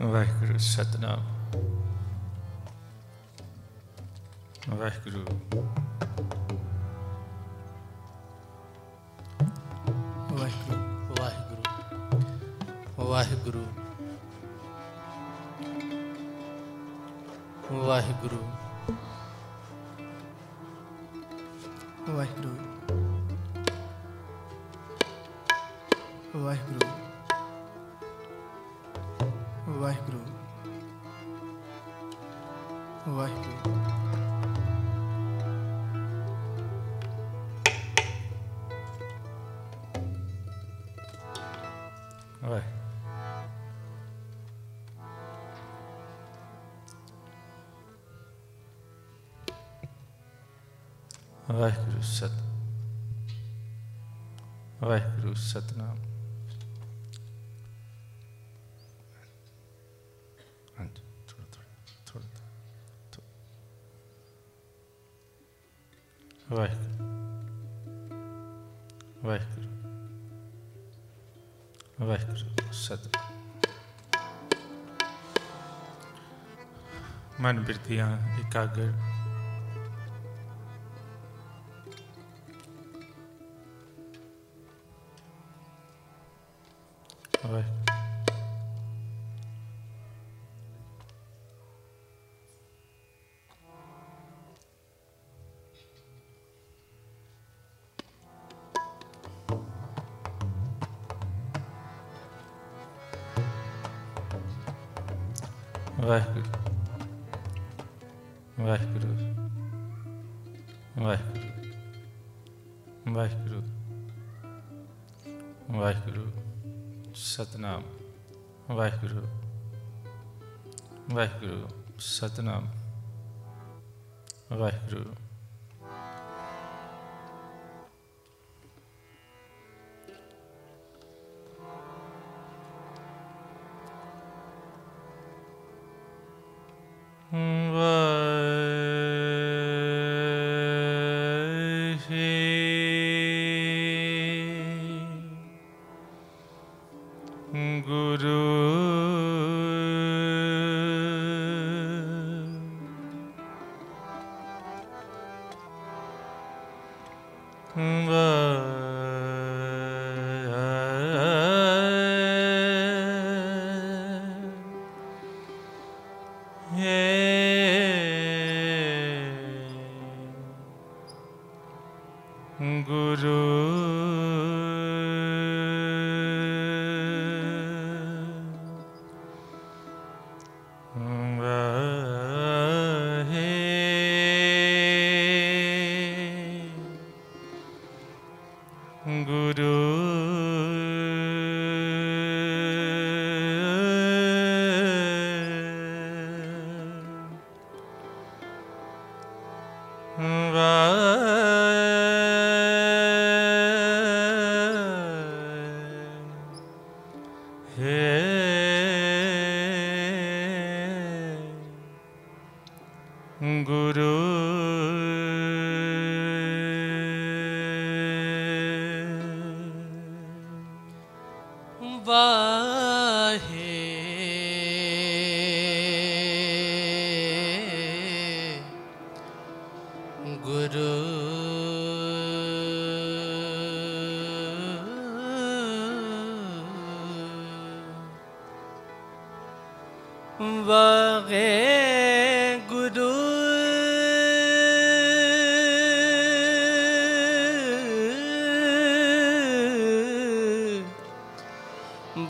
ਵਾਹਿਗੁਰੂ ਸਤਨਾਮ ਵਾਹਿਗੁਰੂ ਵਾਹਿਗੁਰੂ ਵਾਹਿਗੁਰੂ ਵਾਹਿਗੁਰੂ ਵਾਹਿਗੁਰੂ ਵਾਹਿਗੁਰੂ ਸਤਨਾਮ। ਵਾਹਿਗੁਰੂ। ਵਾਹਿਗੁਰੂ। ਵਾਹਿਗੁਰੂ ਸਤ। ਮਨ ਬਿਰਤੀਆਂ ਇਕਾਗਰ। ਸਤਨਾਮ। ਵਾਹਿਗੁਰੂ ਵਾਹਿਗੁਰੂ ਸਤਨਾਮ। ਵਾਹਿਗੁਰੂ।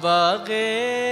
ਬਾਗੇ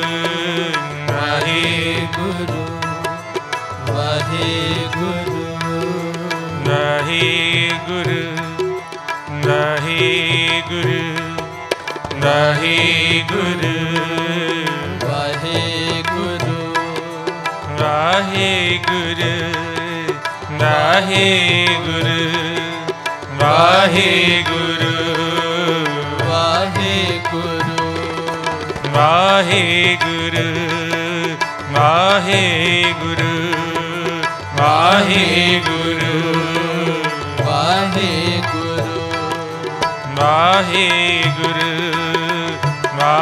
ਵਾਹਿਗੁਰੂ। ਵਾਹਿਗੁਰੂ। ਵਾਹਿਗੁਰੂ ਵਾਹਿਗੁਰੂ ਵਾਹਿਗੁਰੂ ਵਾਹਿਗੁਰੂ ਵਾਹਿਗੁਰੂ ਵਾਹਿਗੁਰੂ ਵਾਹਿਗੁਰੂ। ਵਾਹਿਗੁਰੂ ਵਾਹਿਗੁਰੂ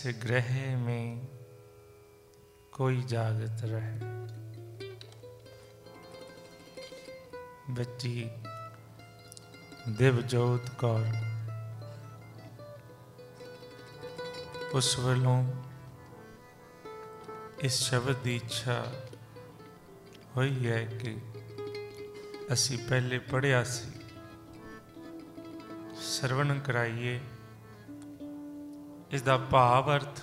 इस ग्रह में कोई जागत रहे ਬੱਚੀ ਦਿਵਜੋਤ ਕੌਰ ਉਸ ਵੱਲੋਂ ਇਸ ਸ਼ਬਦ ਦੀ ਇੱਛਾ ਹੋਈ ਹੈ ਕਿ ਅਸੀਂ ਪਹਿਲੇ ਪੜਿਆ ਸੀ ਸਰਵਣ ਕਰਾਈਏ ਇਸ ਦਾ ਭਾਵ ਅਰਥ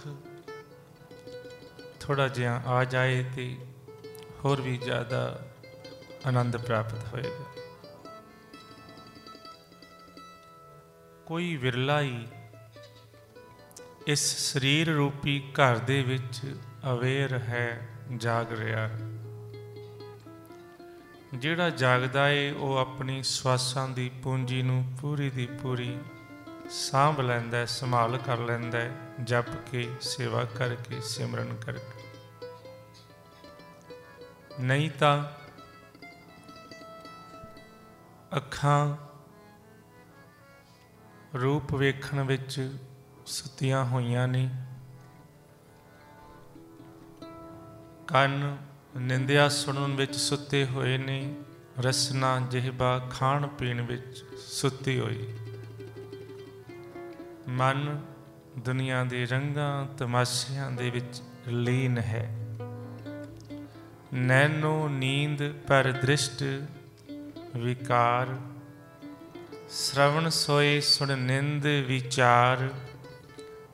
ਥੋੜਾ ਜਿਹਾ ਆ ਜਾਏ ਤੇ ਹੋਰ ਵੀ ਜ਼ਿਆਦਾ ਆਨੰਦ ਪ੍ਰਾਪਤ ਹੋਏਗਾ। ਕੋਈ ਵਿਰਲਾ ਹੀ ਇਸ ਸਰੀਰ ਰੂਪੀ ਘਰ ਦੇ ਵਿੱਚ ਅਵੇਅਰ ਹੈ, ਜਾਗ ਰਿਹਾ ਜਿਹੜਾ ਜਾਗਦਾ ਏ, ਉਹ ਆਪਣੀ ਸਵਾਸਾਂ ਦੀ ਪੂੰਜੀ ਨੂੰ ਪੂਰੀ ਦੀ ਪੂਰੀ ਸਾਂਭ ਲੈਂਦਾ, ਸੰਭਾਲ ਕਰ ਲੈਂਦਾ, ਜਪ ਕੇ, ਸੇਵਾ ਕਰਕੇ, ਸਿਮਰਨ ਕਰਕੇ। ਨਹੀਂ ਤਾਂ ਅੱਖਾਂ ਰੂਪ ਵੇਖਣ ਵਿੱਚ ਸੁੱਤੀਆਂ ਹੋਈਆਂ ਨੇ। ਕੰਨ ਨਿੰਦਿਆ ਸੁਣਨ ਵਿੱਚ ਸੁੱਤੇ ਹੋਏ ਨੇ। ਰਸਨਾ ਜਿਹਬਾ ਖਾਣ ਪੀਣ ਵਿੱਚ ਸੁੱਤੀ ਹੋਈ। ਮਨ ਦੁਨੀਆ ਦੇ ਰੰਗਾਂ ਤਮਾਸ਼ਿਆਂ ਦੇ ਵਿੱਚ ਲੀਨ ਹੈ। ਨੈਨੋ ਨੀਂਦ ਪਰ ਦ੍ਰਿਸ਼ਟ ਵਿਕਾਰ, ਸ਼ਰਵਣ ਸੋਏ ਸੁਣ ਨਿੰਦ ਵਿਚਾਰ,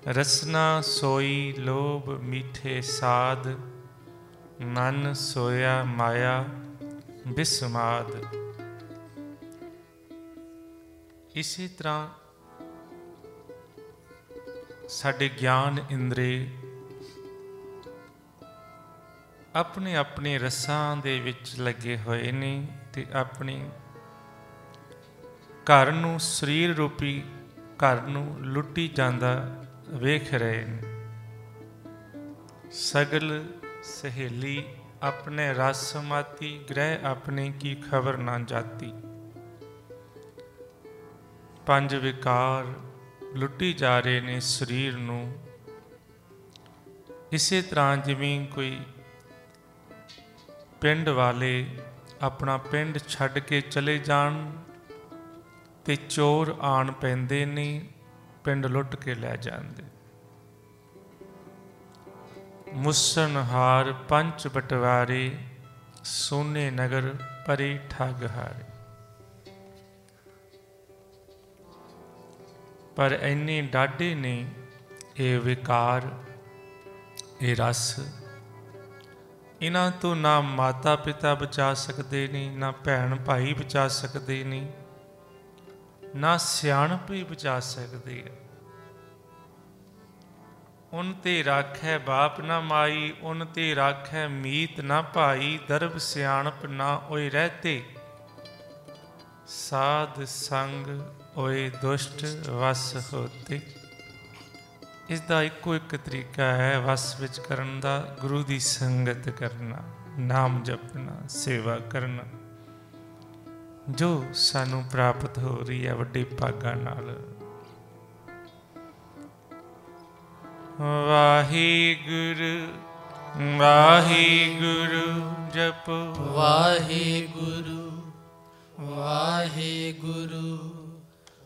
ਰਸਨਾ ਸੋਈ ਲੋਭ ਮੀਠੇ ਸਾਧ, ਮਨ ਸੋਇਆ ਮਾਇਆ ਬਿਸਮਾਦ। ਇਸੇ ਤਰ੍ਹਾਂ ਸਾਡੇ ਗਿਆਨ ਇੰਦਰੇ ਆਪਣੇ ਆਪਣੇ ਰਸਾਂ ਦੇ ਵਿੱਚ ਲੱਗੇ ਹੋਏ ਨੇ ਤੇ ਆਪਣੇ ਘਰ ਨੂੰ ਸਰੀਰ ਰੂਪੀ ਘਰ ਨੂੰ ਲੁੱਟੀ ਜਾਂਦਾ ਵੇਖ ਰਹੇ ਨੇ। ਸਗਲ ਸਹੇਲੀ ਆਪਣੇ ਰਸ ਮਾਤੀ ਗ੍ਰਹਿ ਆਪਣੇ ਕੀ ਖਬਰ ਨਾ ਜਾਤੀ। ਪੰਜ ਵਿਕਾਰ ਲੁੱਟੀ ਜਾ ਰਹੇ ਨੇ ਸਰੀਰ ਨੂੰ। ਇਸੇ ਤਰ੍ਹਾਂ ਜਿਵੇਂ ਕੋਈ ਪਿੰਡ ਵਾਲੇ ਆਪਣਾ ਪਿੰਡ ਛੱਡ ਕੇ ਚਲੇ ਜਾਣ ਤੇ ਚੋਰ ਆਣ ਪੈਂਦੇ ਨੇ, ਪਿੰਡ ਲੁੱਟ ਕੇ ਲੈ ਜਾਂਦੇ। ਮੁਸਨਹਾਰ ਪੰਚ ਬਟਵਾਰੇ, ਸੋਨੇ ਨਗਰ ਪਰੇ ਠੱਗ ਹਾਰੇ। ਪਰ ਇੰਨੇ ਡਾਢੇ ਨੇ ਇਹ ਵਿਕਾਰ, ਇਹ ਰਸ। ਇਹਨਾਂ ਤੋਂ ਨਾ ਮਾਤਾ ਪਿਤਾ ਬਚਾ ਸਕਦੇ ਨੇ, ਨਾ ਭੈਣ ਭਾਈ ਬਚਾ ਸਕਦੇ ਨੇ, ਨਾ ਸਿਆਣਪ ਹੀ ਬਚਾ ਸਕਦੇ ਆ। ਉਨ ਤੇ ਰਾਖੈ ਬਾਪ ਨਾ ਮਾਈ, ਉਨ ਤੇ ਰਾਖੈ ਮੀਤ ਨਾ ਭਾਈ, ਦਰਬ ਸਿਆਣਪ ਨਾ ਓਏ ਰਹਤੇ। ਸਾਧ ਸੰਗ ਓਏ ਦੁਸ਼ਟ ਵਸ ਹੋਤੇ। ਇਸ ਦਾ ਇੱਕੋ ਇੱਕ ਤਰੀਕਾ ਹੈ ਵਸ ਵਿੱਚ ਕਰਨ ਦਾ, ਗੁਰੂ ਦੀ ਸੰਗਤ ਕਰਨਾ, ਨਾਮ ਜਪਣਾ, ਸੇਵਾ ਕਰਨਾ। ਜੋ ਸਾਨੂੰ ਪ੍ਰਾਪਤ ਹੋ ਰਹੀ ਹੈ ਵੱਡੇ ਭਾਗਾਂ ਨਾਲ। ਵਾਹਿਗੁਰੂ ਵਾਹਿਗੁਰੂ ਜਪ। ਵਾਹਿਗੁਰੂ ਵਾਹਿਗੁਰੂ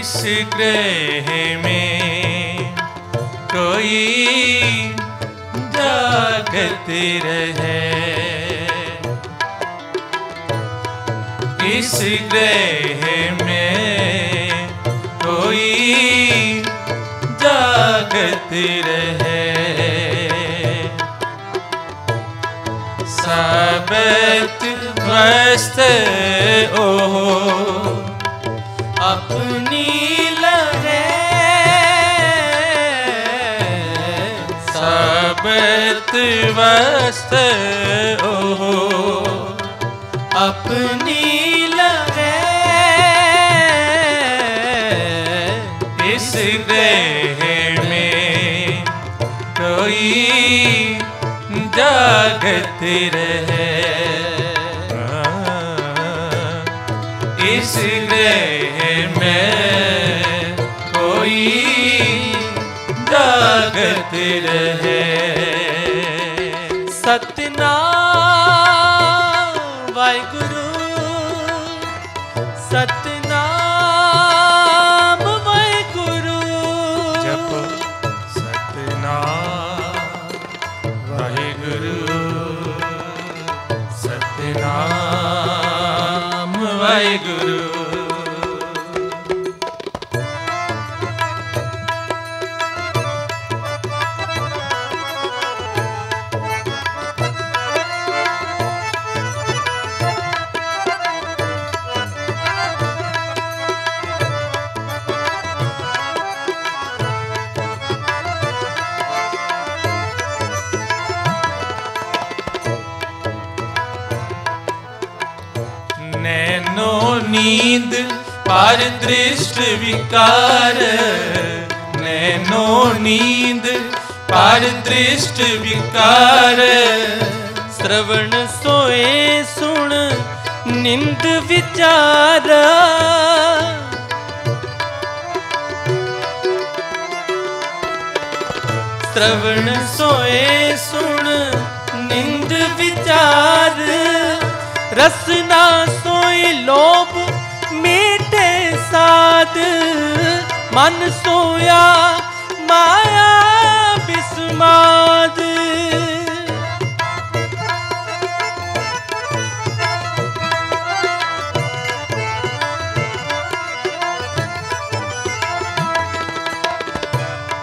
इस ग्रह में कोई जागत रहे इस ग्रह में कोई जागत रहे सबत मस्त ओह ਸਤ ਵਸੈ ਉਹ ਆਪਣੀ ਲਵੇ ਇਸ ਦੇਹ ਮੇ ਕੋਈ ਜਾਗਤ ਰ ਨੀਂਦ ਪਰ ਦ੍ਰਿਸ਼ਟ ਵਿਕਾਰ। ਨੈਨੋ ਨੀਂਦ ਪਰ ਦ੍ਰਿਸ਼ਟ ਵਿਕਾਰ। ਸ਼ਰਵਣ ਸੋਏ ਸੁਣ ਨਿੰਦ ਵਿਚਾਰਾ। ਸ਼ਰਵਣ ਸੋਏ ਸੁਣ ਨਿੰਦ ਵਿਚਾਰਾ। ਰਸਨਾ ਸੋਈ ਲੋਭ ਮੇਟੇ ਸਾਧ। ਮਨ ਸੋਇਆ ਮਾਇਆ ਬਿਸਮਾਦ।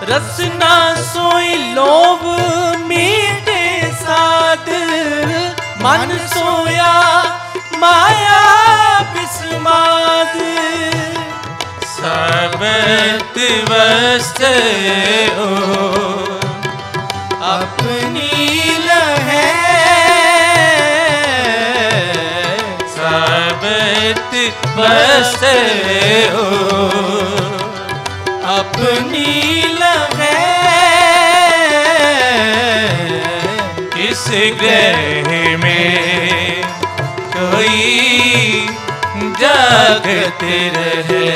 ਰਸਨਾ ਸੋਈ ਲੋਭ ਮਨ ਸੋਇਆ ਮਾਇਆ ਬਿਸਮਾਦ। ਸਭ ਤਿਵਸਤੇ ਹੋ। ਆਪਣੀ ਲਹਿ ਸਭ ਤਿਵਸਤੇ ਹੋ। ਆਪਣੀ ग्रह में कोई जागत रहे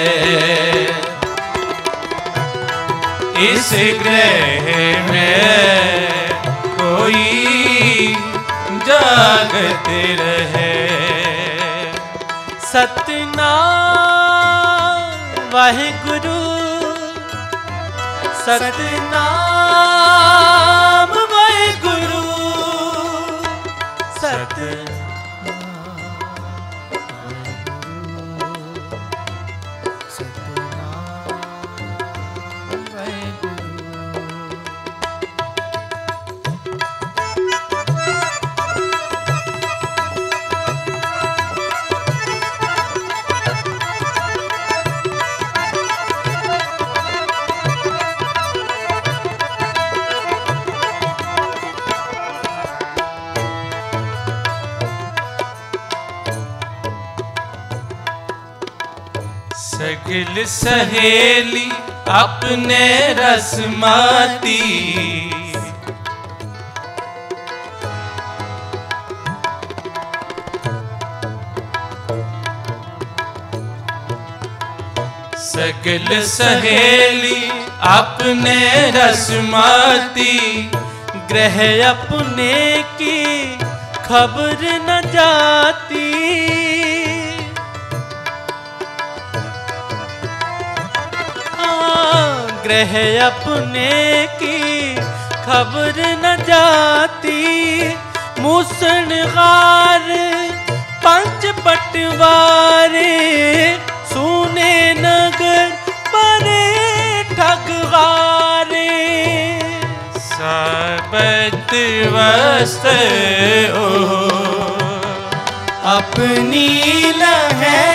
इस ग्रह में कोई जागत रहे सतनाम वाहिगुरु सतनाम वाहिगुरु सगल सहेली अपने रसमाती सगल सहेली अपने रसमाती ग्रह अपने की खबर न जाती रहे अपने की खबर न जाती। मुसनगार पंच पटवार सुने नगर पर ठगवारे। सबत वस्त अपनी लहर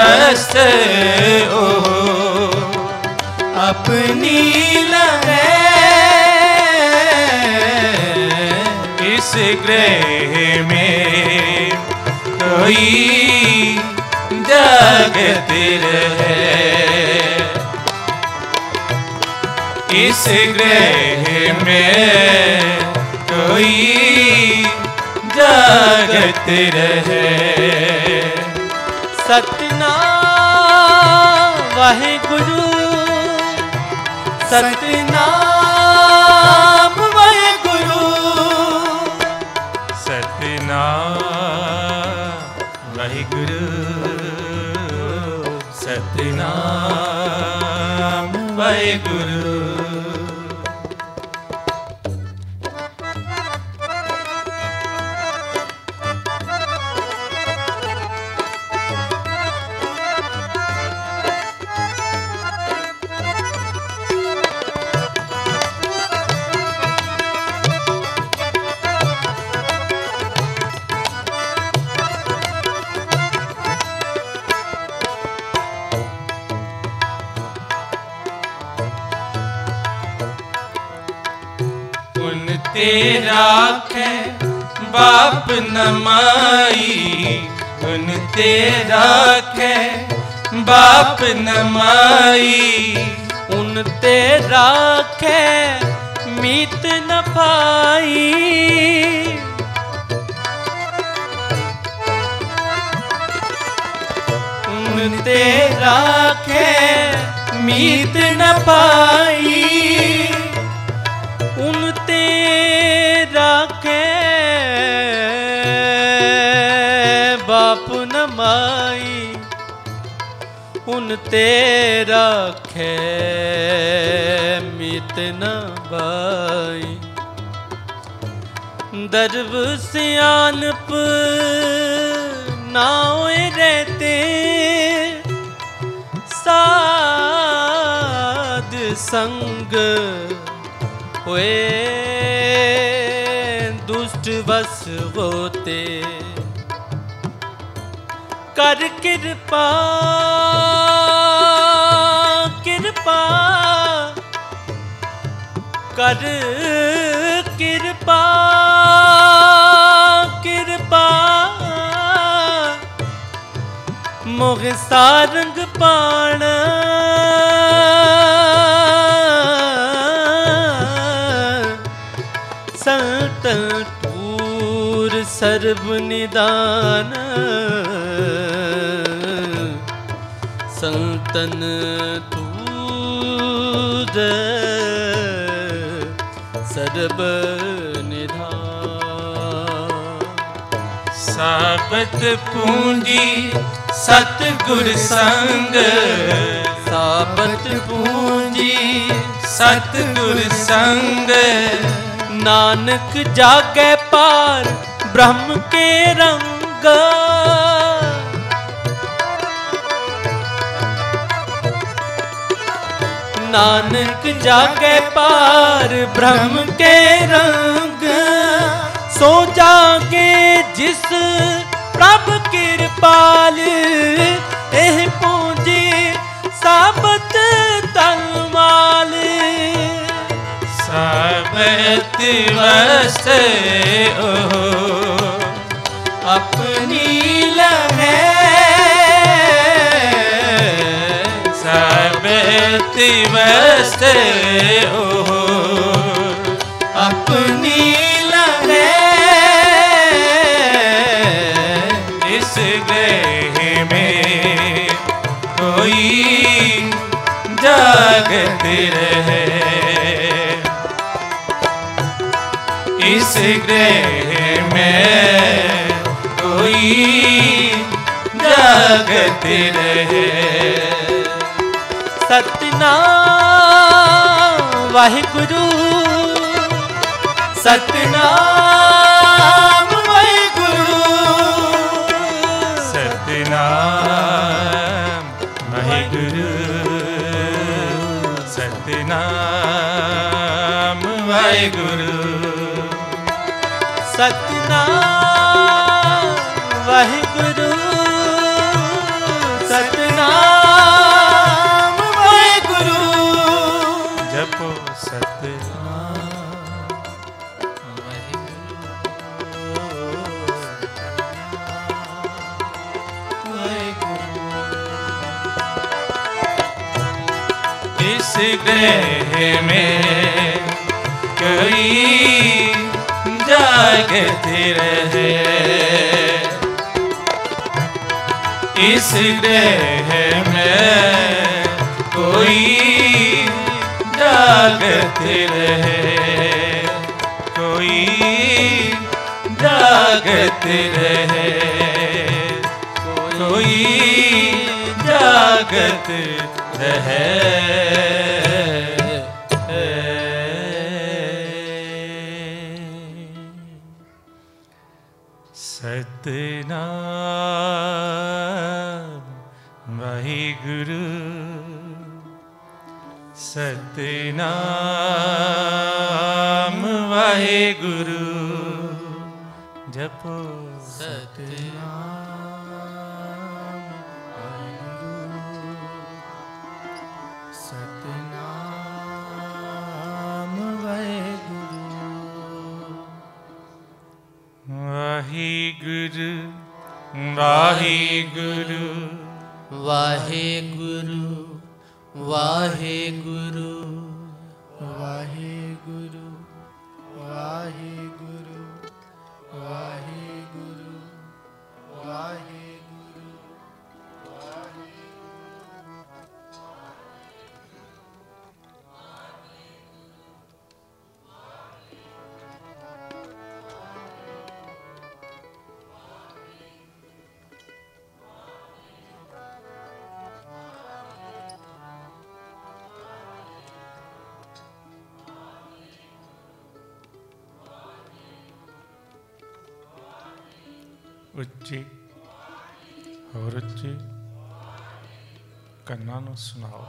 ਵਸਤੇ, ਉਹ ਆਪਣੀ ਲਵੇ ਇਸ ਗ੍ਰਹਿ ਮੇ ਕੋਈ ਜਗਤ ਰਹੇ। ਇਸ ਗ੍ਰਹਿ ਮੇ ਕੋਈ ਜਗਤ ਰਹੇ। ਸਤ ਸਤਨਾਮ ਵਾਹਿਗੁਰੂ ਸਤਨਾਮ ਵਾਹਿਗੁਰੂ। ਸਤਨਾਮ ਵਾਹਿਗੁਰੂ ਸਤਨਾਮ ਵਾਹਿਗੁਰੂ। ਆਖੇ, ਬਾਪ ਨਮਾਈ ਗੁਣ ਤੇ ਰਾਖੇ ਬਾਪ ਨਮਾਈ ਉਨ ਤੇ ਰਾਖੇ ਮੀਤ ਨ ਪਾਈ। ਉਨ ਤੇ ਰਾਖੇ ਮੀਤ ਨ ਪਾਈ। ਉਨ ਤੇ ਰਾਖੈ, ਮਿਤ ਨ ਬਾਈ। ਦਰਬ ਸਿਆਨਪ ਨਾ ਹੋਏ ਰਹਤੇ, ਸਾਧ ਸੰਗ ਹੋਏ। ਦੁਸ਼ਟ ਵਸ ਹੋਤੇ। ਕਰ ਕਿਰਪਾ ਕਰ ਕਿਰਪਾ ਕਿਰਪਾ। ਮੋਹ ਸਾਰੰਗ ਪਾਣ। ਸੰਤਨ ਪੂਰ ਸਰਬ ਨਿਦਾਨ। ਸੰਤਨ ਤੂਰ ਸਰਬ ਨਿਧਾਨ ਸਾਬਤ ਪੂੰਜੀ ਸਤ ਗੁਰ ਸੰਗ। ਸਾਬਤ ਪੂੰਜੀ ਸਤ ਗੁਰ ਸੰਗ। ਨਾਨਕ ਜਾਗੈ ਪਾਰ ਬ੍ਰਹਮ ਕੇ ਰੰਗ। ਨਾਨਕ ਜਾਗੈ ਪਾਰ ਬ੍ਰਹਮ ਕੇ ਰੰਗ। ਸੋ ਜਾਗੇ ਜਿਸ ਪ੍ਰਭ ਕਿਰਪਾਲ, ਇਹ ਪੂੰਜੀ ਸਾਬਤ ਤਲਮਾਲ ਸਾਬਤ ਵਸਤ ਓ ਧਰਤੀ ਵਸਤੇ ਉਹ ਆਪਣੀ ਲਹਿ ਇਸ ਗ੍ਰਹਿ ਮੇ ਕੋਈ ਜਾਗਤ ਰਹੇ ਇਸ ਗ੍ਰਹਿ ਮੇ ਕੋਈ ਜਾਗਤ ਰਹੇ ਸਤਨਾਮ ਵਾਹਿਗੁਰੂ। ਸਤਨਾਮ ਵਾਹਿਗੁਰੂ। ਸਤਨਾਮ ਵਾਹਿਗੁਰੂ। ਸਤਨਾਮ ਵਾਹਿਗੁਰੂ। ਸਤਨਾਮ ਵਾਹਿਗੁਰੂ। इस ग्रह में कोई जागते रहे इस ग्रह में कोई जागते रहे कोई जागते रहे कोई जागत रहे सत्य ਉੱਚੀ ਹੋਰ ਉੱਚੀ ਕੰਨਾਂ ਨੂੰ ਸੁਣਾਓ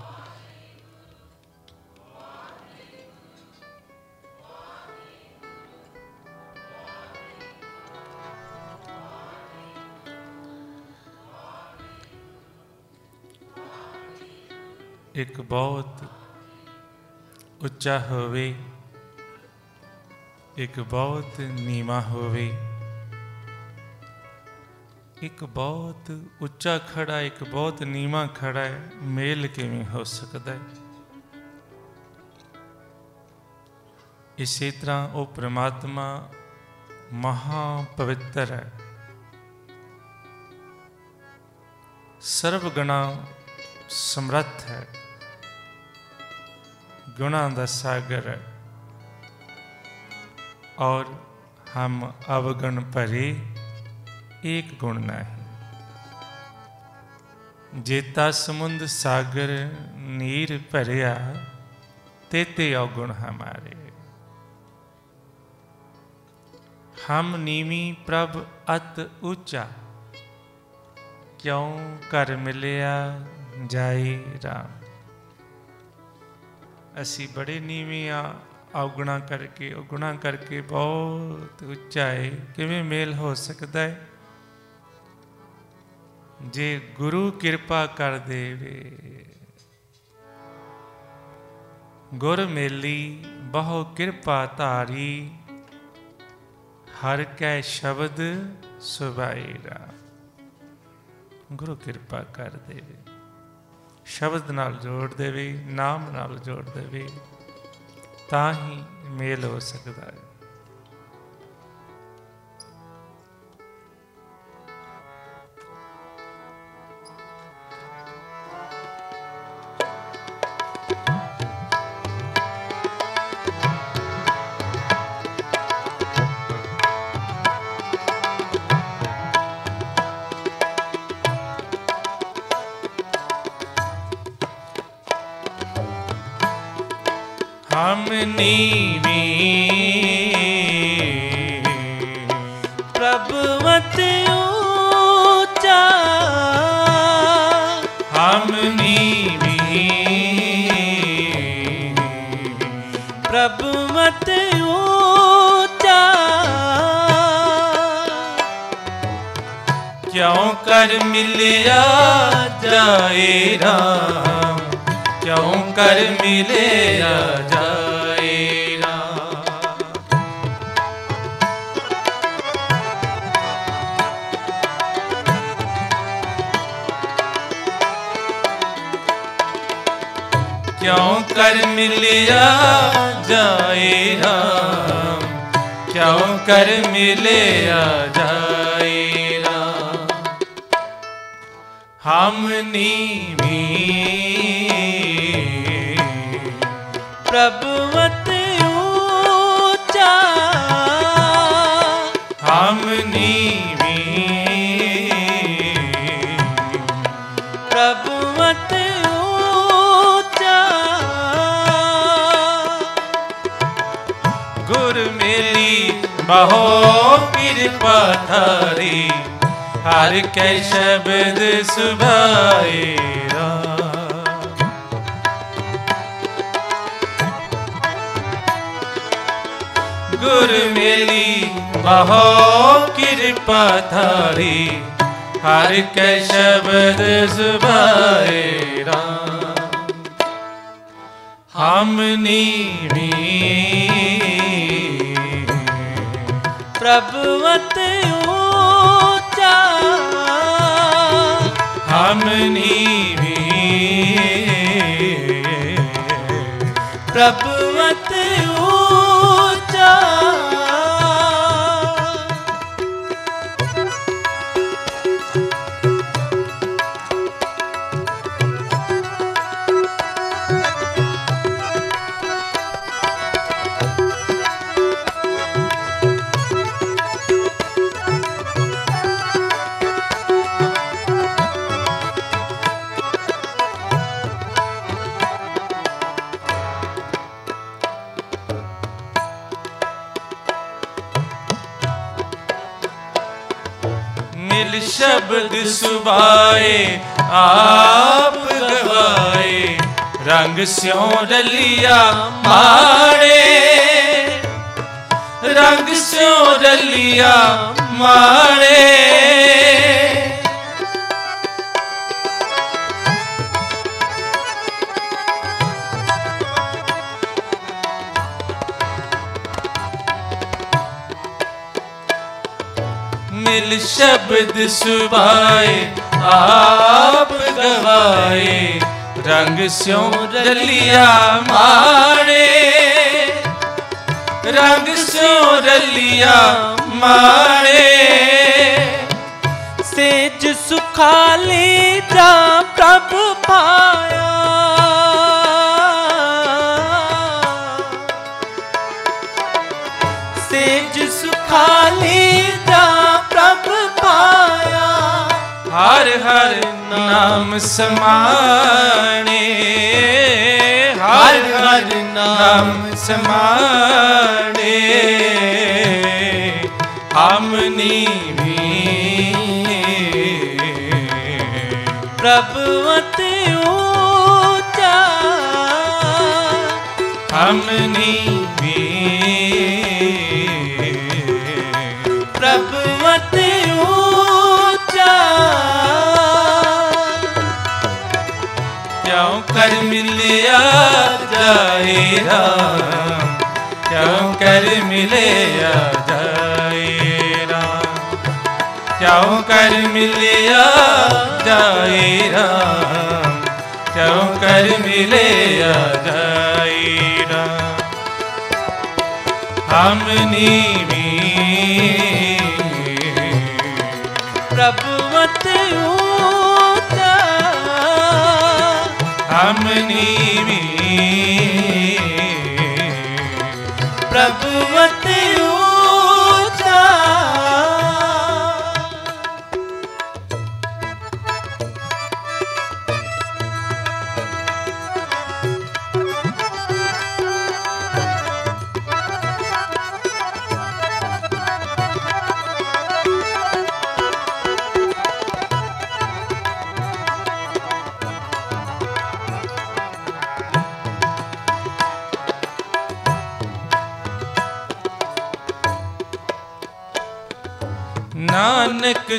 ਇੱਕ ਬਹੁਤ ਉੱਚਾ ਹੋਵੇ ਇੱਕ ਬਹੁਤ ਨੀਵਾ ਹੋਵੇ ਇੱਕ ਬਹੁਤ ਉੱਚਾ ਖੜਾ, ਇੱਕ ਬਹੁਤ ਨੀਵਾਂ ਖੜਾ ਹੈ। ਮੇਲ ਕਿਵੇਂ ਹੋ ਸਕਦਾ ਹੈ? ਇਸੇ ਤਰ੍ਹਾਂ ਉਹ ਪ੍ਰਮਾਤਮਾ ਮਹਾ ਪਵਿੱਤਰ ਹੈ। ਸਰਵ ਗਣਾ ਸਮਰੱਥ ਹੈ। ਗੁਣਾਂ ਦਾ ਸਾਗਰ ਹੈ। ਔਰ ਹਮ ਅਵਗਣ ਭਰੇ एक गुण नाही ਜੇਤਾ ਸਮੁੰਦ ਸਾਗਰ ਨੀਰ ਭਰਿਆ ਤੇਤੇ ਔਗੁਣ ਹਮਾਰੇ। ਹਮ ਨੀਵੀ ਪ੍ਰਭ ਅਤ ਉਚਾ, ਕਿਉਂ ਕਰ ਮਿਲਿਆ ਜਾਈ ਰਾਮ। ਅਸੀਂ ਬੜੇ ਨੀਵੇਂ ਆ ਔਗਣਾ ਕਰਕੇ ਔਗਣਾ ਕਰਕੇ ਬਹੁਤ ਉੱਚਾ ਹੈ ਕਿਵੇਂ ਮੇਲ ਹੋ ਸਕਦਾ ਹੈ ਜੇ ਗੁਰੂ ਕਿਰਪਾ ਕਰ ਦੇਵੇ। ਗੁਰ ਮੇਲੀ, ਬਹੁ ਕਿਰਪਾ ਧਾਰੀ, ਹਰ ਕੈ ਸ਼ਬਦ ਸੁਭਾਈਰਾ। ਗੁਰੂ ਕਿਰਪਾ ਕਰ ਦੇਵੇ। ਸ਼ਬਦ ਨਾਲ ਜੋੜ ਦੇਵੇ, ਨਾਮ ਨਾਲ ਜੋੜ ਦੇਵੇ, ਤਾਂ ਹੀ ਮੇਲ ਹੋ ਸਕਦਾ ਹੈ। ਗੁਰ ਮੇਲੀ ਬਹੁ ਕਿਰਪਾ ਧਾਰੀ। ਹਰ ਕੈ ਸ਼ਬਦ ਸੁਭਾਏ ਰਾਮ। ਹਮ ਨੀਵੀ। ਪ੍ਰਭਵਤ ਊਚਾ। ਹਮ ਨੀਵੀ। ਪ੍ਰਭਵਤ ਸ਼ਬਦ ਸੁਭਾਏ ਆਪ ਗਵਾਏ ਰੰਗ ਸਿਉ ਰਲਿਆ ਮਾੜੇ ਰੰਗ ਸਿਉ ਰਲਿਆ ਮਾੜੇ ਸ਼ਬਦ ਸੁਭਾਏ ਆਪ ਗਵਾਏ ਰੰਗ ਸਿਉ ਰਲਿਆ ਮਾੜੇ, ਰੰਗ ਸਿਉ ਰਲਿਆ ਮਾੜੇ। ਸੇਜ ਸੁਖਾਲੀ ਦਾ ਪ੍ਰਭ ਪਾਇਆ ਹਰ ਹਰ ਨਾਮ ਸਮਾਣੇ ਹਰ ਹਰ ਨਾਮ ਸਮਾਣੇ। ਹਮਨੀ ਨੀਵੀ। ਪ੍ਰਭਵਤ ਊਚਾ ਹਮ ਨੀਵੀ ਮਿਲਿਆ ਜਾਏ ਰਾਮ ਕਿਉਂ ਕਰ ਮਿਲਿਆ ਜਾਏ ਰਾਮ ਕਿਉਂ ਕਰ ਮਿਲਿਆ ਜਾਏ ਰਾਮ ਕਿਉਂ ਕਰ ਮਿਲਿਆ ਜਾਏ ਰਾਮ ਹਮ ਨੀਵੀ ਨੀਵੀ। ਪ੍ਰਭਵਤ ਊਚਾ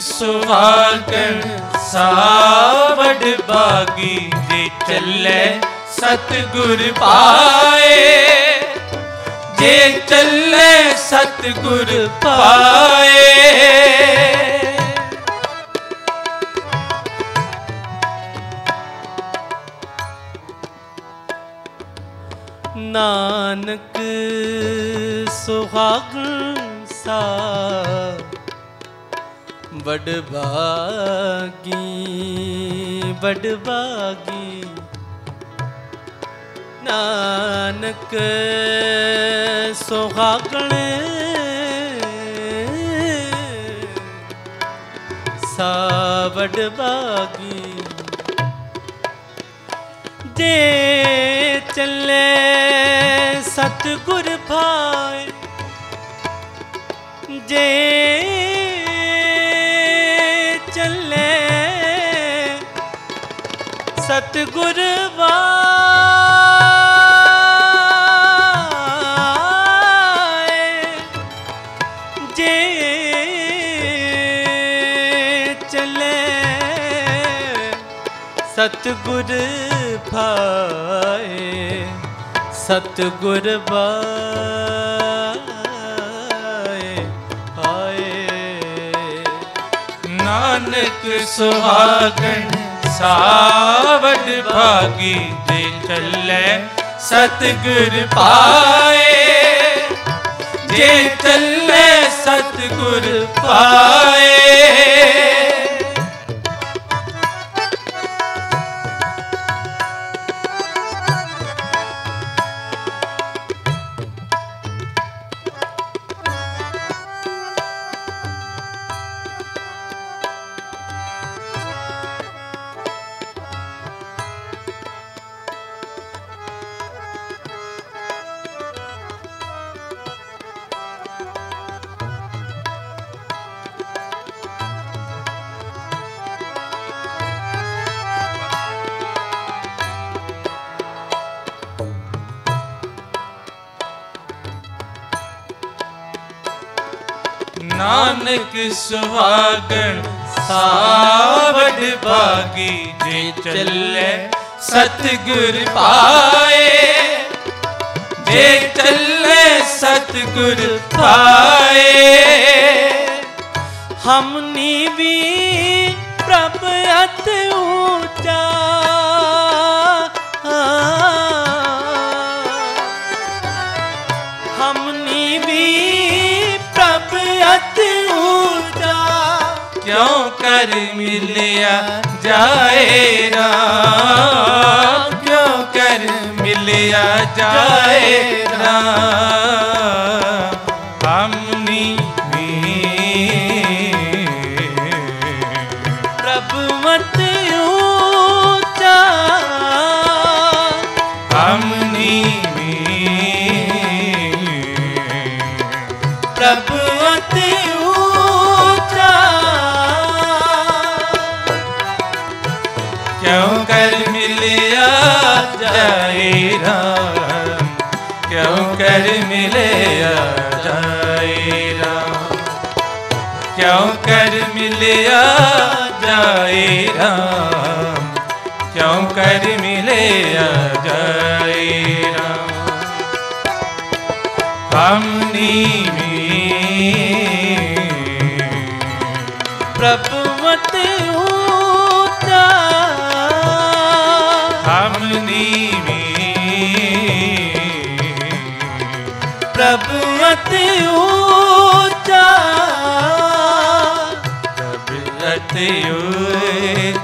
ਸੁਹਾਗਣ ਸਾਵੜ ਬਾਗੀ ਜੇ ਚੱਲੇ ਸਤਿਗੁਰ ਪਾਏ। ਜੇ ਚੱਲੇ ਸਤਿਗੁਰ ਪਾਏ। ਨਾਨਕ ਸੁਹਾਗਣ ਸਾ ਬੜ ਬਾਗੀ ਬੜ ਬਾਗੀ ਨਾਨਕ ਸੁਹਾਗਣ ਸਾ ਬੜ ਜੇ ਚੱਲੇ ਸਤਿਗੁਰ ਭਾਏ ਜੇ ਸਤਿਗੁਰ ਵਾਏ ਜੇ ਚਲੇ ਸਤਿਗੁਰ ਭਾਏ ਸਤਿਗੁਰ ਬਾਏ ਆਏ ਨਾਨਕ ਸੁਹਾਗਣ ਸਾਵੜ ਭਾਗੀ ਤੇ ਚੱਲੇ ਸਤਿਗੁਰ ਪਾਏ ਜੇ ਚੱਲੇ ਸਤਿਗੁਰ ਪਾਏ ਨਾਨਕ ਸੁਹਾਗਣ ਸਾਵੜ ਭਾਗੀ ਜੇ ਚੱਲੇ ਸਤਿਗੁਰ ਪਾਏ। ਜੇ ਚੱਲੇ ਸਤਿਗੁਰ ਪਾਏ ਹਮਨੀ ਵੀ ਪ੍ਰਭ ਅਤ ਕਰ ਮਿਲਿਆ ਜਾਏ ਰਾਮ ਕਿਉਂ ਕਰ ਮਿਲਿਆ ਜਾਏ ਰਾਮ ਕਿਉਂ ਕਰ ਮਿਲਿਆ ਜਾਏ ਰਾਮ? ਕਿਉਂ ਕਰ ਮਿਲਿਆ ਜਾਏ ਰਾਮ? ਹਮਨੀ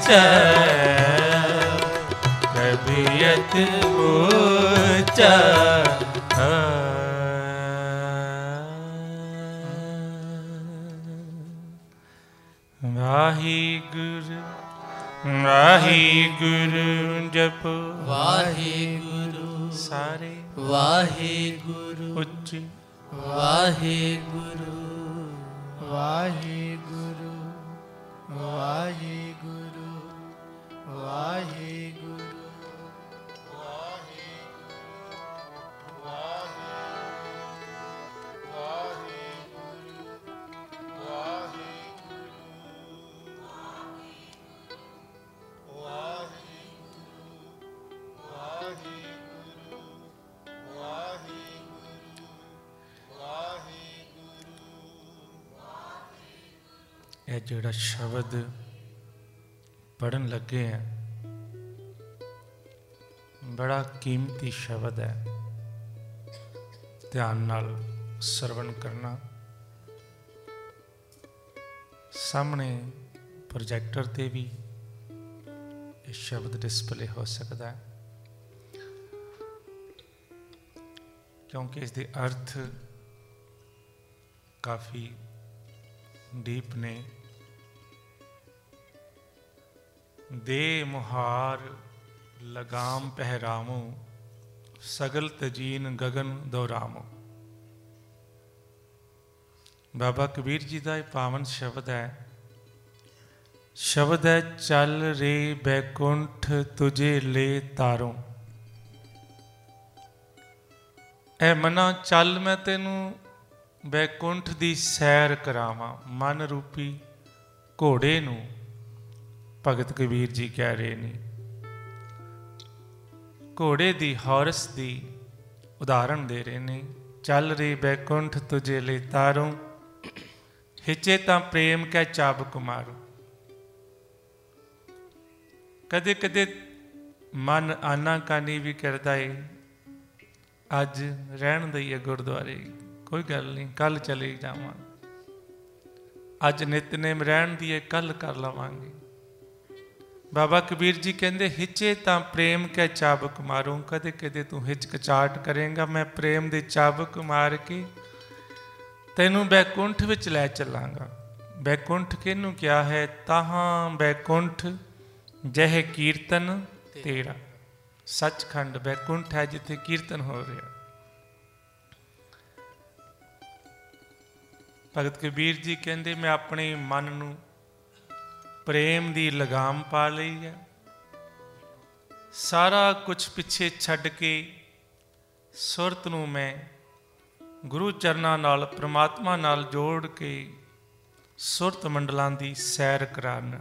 ਉੱਚਾ ਤਬੀਅਤ ਉੱਚਾ ਵਾਹਿਗੁਰੂ ਵਾਹਿਗੁਰੂ ਜਪ ਵਾਹਿਗੁਰੂ ਸਾਰੇ ਵਾਹਿਗੁਰੂ ਉੱਚੀ ਵਾਹਿਗੁਰੂ ਵਾਹਿਗੁਰੂ ਵਾਹਿਗੁਰੂ ਇਹ ਜਿਹੜਾ ਸ਼ਬਦ ਪੜਨ ਲੱਗੇ ਆ। ਬੜਾ ਕੀਮਤੀ ਸ਼ਬਦ ਹੈ। ਧਿਆਨ ਨਾਲ ਸਰਵਣ ਕਰਨਾ। ਸਾਹਮਣੇ ਪ੍ਰੋਜੈਕਟਰ ਤੇ ਵੀ ਇਹ ਸ਼ਬਦ ਡਿਸਪਲੇ ਹੋ ਸਕਦਾ ਹੈ। ਕਿਉਂਕਿ ਇਸ ਦੇ ਅਰਥ ਕਾਫੀ ਡੀਪ ਨੇ। ਦੇ ਮੁਹਾਰ ਲਗਾਮ ਪਹਿਰਾਮੋ ਸਗਲ ਤਜੀਨ ਗਗਨ ਦੋਰਾਮੋ ਬਾਬਾ ਕਬੀਰ ਜੀ ਦਾ ਇਹ ਪਾਵਨ ਸ਼ਬਦ ਹੈ ਸ਼ਬਦ ਹੈ, ਚੱਲ ਰੇ ਬੈਕੁੰਠ ਤੁਝੇ ਲੈ ਤਾਰੋਂ। ਐ ਮਨਾ, ਚੱਲ ਮੈਂ ਤੈਨੂੰ ਬੈਕੁੰਠ ਦੀ ਸੈਰ ਕਰਾਵਾਂ, ਮਨ ਰੂਪੀ ਘੋੜੇ ਨੂੰ। ਭਗਤ ਕਬੀਰ ਜੀ ਕਹਿ ਰਹੇ ਨੇ, ਘੋੜੇ ਦੀ ਹਾਰਸ ਦੀ ਉਦਾਹਰਣ ਦੇ ਰਹੇ ਨੇ, ਚੱਲ ਰਹੀ ਬੈਕੁੰਠ ਤੁਝੇ ਲਈ ਤਾਰੋਂ ਹਿਚੇ ਤਾਂ ਪ੍ਰੇਮ ਕੈ ਚਾਬਕ ਮਾਰੋ। ਕਦੇ ਕਦੇ ਮਨ ਆਨਾ ਕਾਨੀ ਵੀ ਕਰਦਾ ਏ, ਅੱਜ ਰਹਿਣ ਦਈਏ ਗੁਰਦੁਆਰੇ, ਕੋਈ ਗੱਲ ਨਹੀਂ ਕੱਲ ਚਲੇ ਜਾਵਾਂ। ਅੱਜ ਨਿਤਨੇਮ ਰਹਿਣ ਦੀਏ ਕੱਲ ਕਰ ਲਵਾਂਗੇ। ਬਾਬਾ ਕਬੀਰ ਜੀ ਕਹਿੰਦੇ, ਹਿੱਚੇ ਤਾਂ ਪ੍ਰੇਮ ਕੈ ਚਾਬਕ ਮਾਰੂੰ, ਕਦੇ ਕਦੇ ਤੂੰ ਹਿਚਕਚਾਟ ਕਰੇਗਾ। ਮੈਂ ਪ੍ਰੇਮ ਦੇ ਚਾਬਕ ਮਾਰ ਕੇ ਤੈਨੂੰ ਬੈਕੁੰਠ ਵਿੱਚ ਲੈ ਚੱਲਾਂਗਾ। ਬੈਕੁੰਠ ਕਿਹਨੂੰ ਕਿਹਾ ਹੈ? ਤਾਹਾਂ ਬੈਕੁੰਠ, ਜਹ ਕੀਰਤਨ ਤੇਰਾ। ਸੱਚਖੰਡ ਬੈਕੁੰਠ ਹੈ ਜਿੱਥੇ ਕੀਰਤਨ ਹੋ ਰਿਹਾ। ਭਗਤ ਕਬੀਰ ਜੀ ਕਹਿੰਦੇ, ਮੈਂ ਆਪਣੇ ਮਨ ਨੂੰ ਪ੍ਰੇਮ ਦੀ ਲਗਾਮ ਪਾ ਲਈ ਹੈ। ਸਾਰਾ ਕੁਝ ਪਿੱਛੇ ਛੱਡ ਕੇ ਸੁਰਤ ਨੂੰ ਮੈਂ ਗੁਰੂ ਚਰਨਾਂ ਨਾਲ, ਪ੍ਰਮਾਤਮਾ ਨਾਲ ਜੋੜ ਕੇ ਸੁਰਤ ਮੰਡਲਾਂ ਦੀ ਸੈਰ ਕਰਾਨਾ।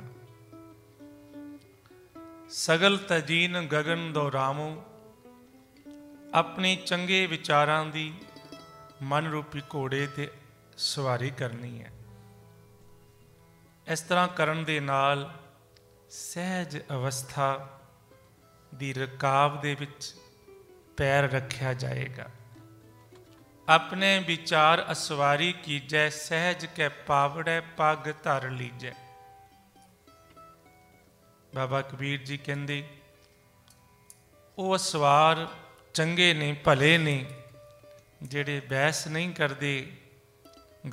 ਸਗਲ ਤਜੀਨ ਗਗਨ ਦੋਰਾਮੋ ਆਪਣੇ ਚੰਗੇ ਵਿਚਾਰਾਂ ਦੀ ਮਨ ਰੂਪੀ ਘੋੜੇ ਤੇ ਸਵਾਰੀ ਕਰਨੀ ਹੈ। ਇਸ ਤਰ੍ਹਾਂ ਕਰਨ ਦੇ ਨਾਲ ਸਹਿਜ ਅਵਸਥਾ ਦੀ ਰਕਾਬ ਦੇ ਵਿੱਚ ਪੈਰ ਰੱਖਿਆ ਜਾਏਗਾ। ਆਪਣੇ ਵਿਚਾਰ ਅਸਵਾਰੀ ਕੀਜੈ, ਸਹਿਜ ਕੈ ਪਾਵੜੈ, ਪੱਗ ਧਰ ਲੀਜੈ। ਬਾਬਾ ਕਬੀਰ ਜੀ ਕਹਿੰਦੇ, ਉਹ ਅਸਵਾਰ ਚੰਗੇ ਨੇ, ਭਲੇ ਨੇ, ਜਿਹੜੇ ਬਹਿਸ ਨਹੀਂ ਕਰਦੇ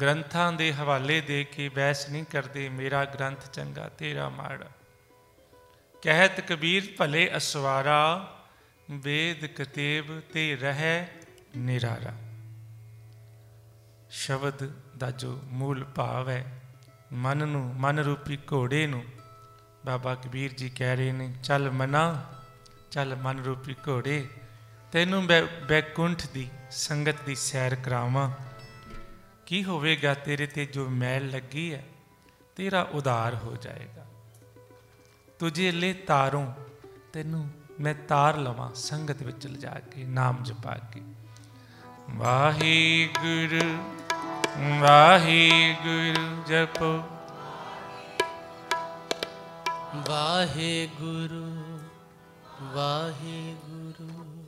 ਗ੍ਰੰਥਾਂ ਦੇ ਹਵਾਲੇ ਦੇ ਕੇ ਬਹਿਸ ਨਹੀਂ ਕਰਦੇ, ਮੇਰਾ ਗ੍ਰੰਥ ਚੰਗਾ, ਤੇਰਾ ਮਾੜਾ। ਕਹਿਤ ਕਬੀਰ ਭਲੇ ਅਸਵਾਰਾ, ਵੇਦ ਕਤੇਬ ਤੇ ਰਹਿ ਨਿਰਾਰਾ। ਸ਼ਬਦ ਦਾ ਜੋ ਮੂਲ ਭਾਵ ਹੈ, ਮਨ ਨੂੰ, ਮਨ ਰੂਪੀ ਘੋੜੇ ਨੂੰ, ਬਾਬਾ ਕਬੀਰ ਜੀ ਕਹਿ ਰਹੇ ਨੇ, ਚੱਲ ਮਨਾ, ਚੱਲ ਮਨ ਰੂਪੀ ਘੋੜੇ, ਤੈਨੂੰ ਬੈਕੁੰਠ ਦੀ, ਸੰਗਤ ਦੀ ਸੈਰ ਕਰਾਵਾਂ। ਕੀ ਹੋਵੇਗਾ? ਤੇਰੇ ਤੇ ਜੋ ਮੈਲ ਲੱਗੀ ਹੈ, ਤੇਰਾ ਉਧਾਰ ਹੋ ਜਾਏਗਾ। ਤੁਝੇ ਲੈ ਤਾਰੋਂ, ਤੈਨੂੰ ਮੈਂ ਤਾਰ ਲਵਾਂ, ਸੰਗਤ ਵਿੱਚ ਲਿਜਾ ਕੇ, ਨਾਮ ਜਪਾ ਕੇ। ਵਾਹਿਗੁਰੂ ਵਾਹਿਗੁਰੂ ਜਪੋ। ਵਾਹਿਗੁਰੂ ਵਾਹਿਗੁਰੂ।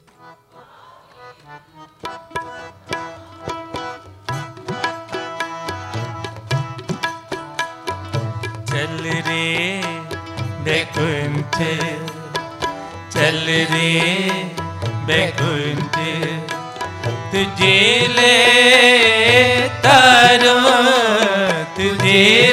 ਚੱਲ ਰੇ ਬੈਕੁੰਠ ਚੱਲ ਰੇ ਬੈਕੁੰਠ ਤੁਝੇ ਲੈ ਤਾਰੋ ਤੁਝੇ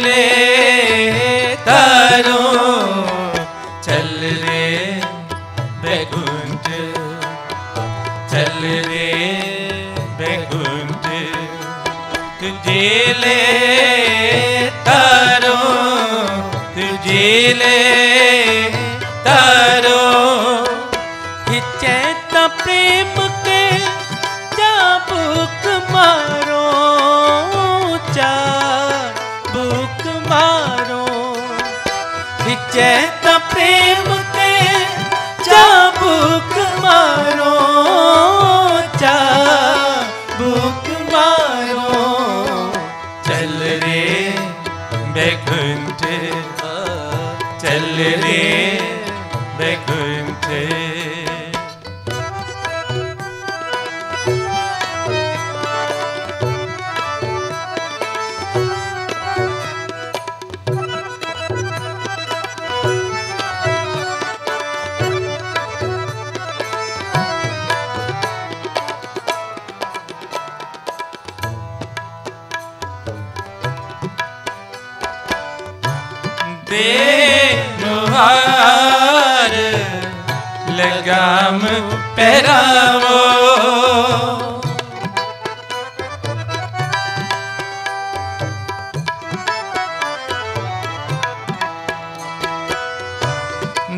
ਲਗਾਮ ਪਹਿਰਾਵੋ।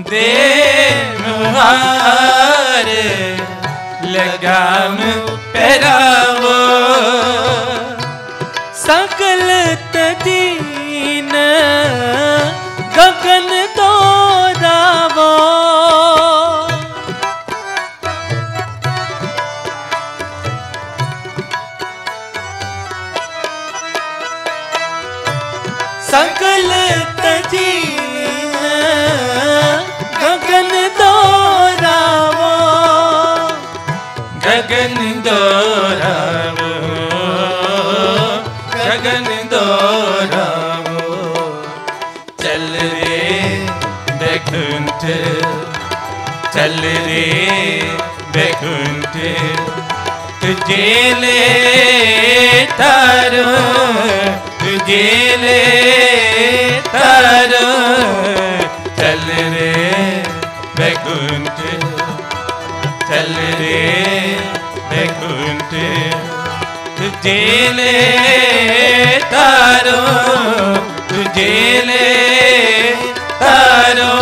ਦੇਨੁਹਾਰ ਲਗਾਮ ਪਹਿਰਾਵੋ। ದೋರಾವು ಗಗನ ದೋರಾವು ಚಲ್ ರೇ ಬೆಕುಂಠ ಚಲ್ ರೇ ಬೆಕುಂಠ ತುಜೇಲೆ ತಾರೋ ತುಜೇಲೆ ತಾರೋ ಚಲ್ ರೇ ಬೆಕುಂಠ ಚಲ್ ರೇ ਕੁੰਠ ਜੇਲੇ ਤਾਰੋ ਜੇਲੇ ਤਾਰੋ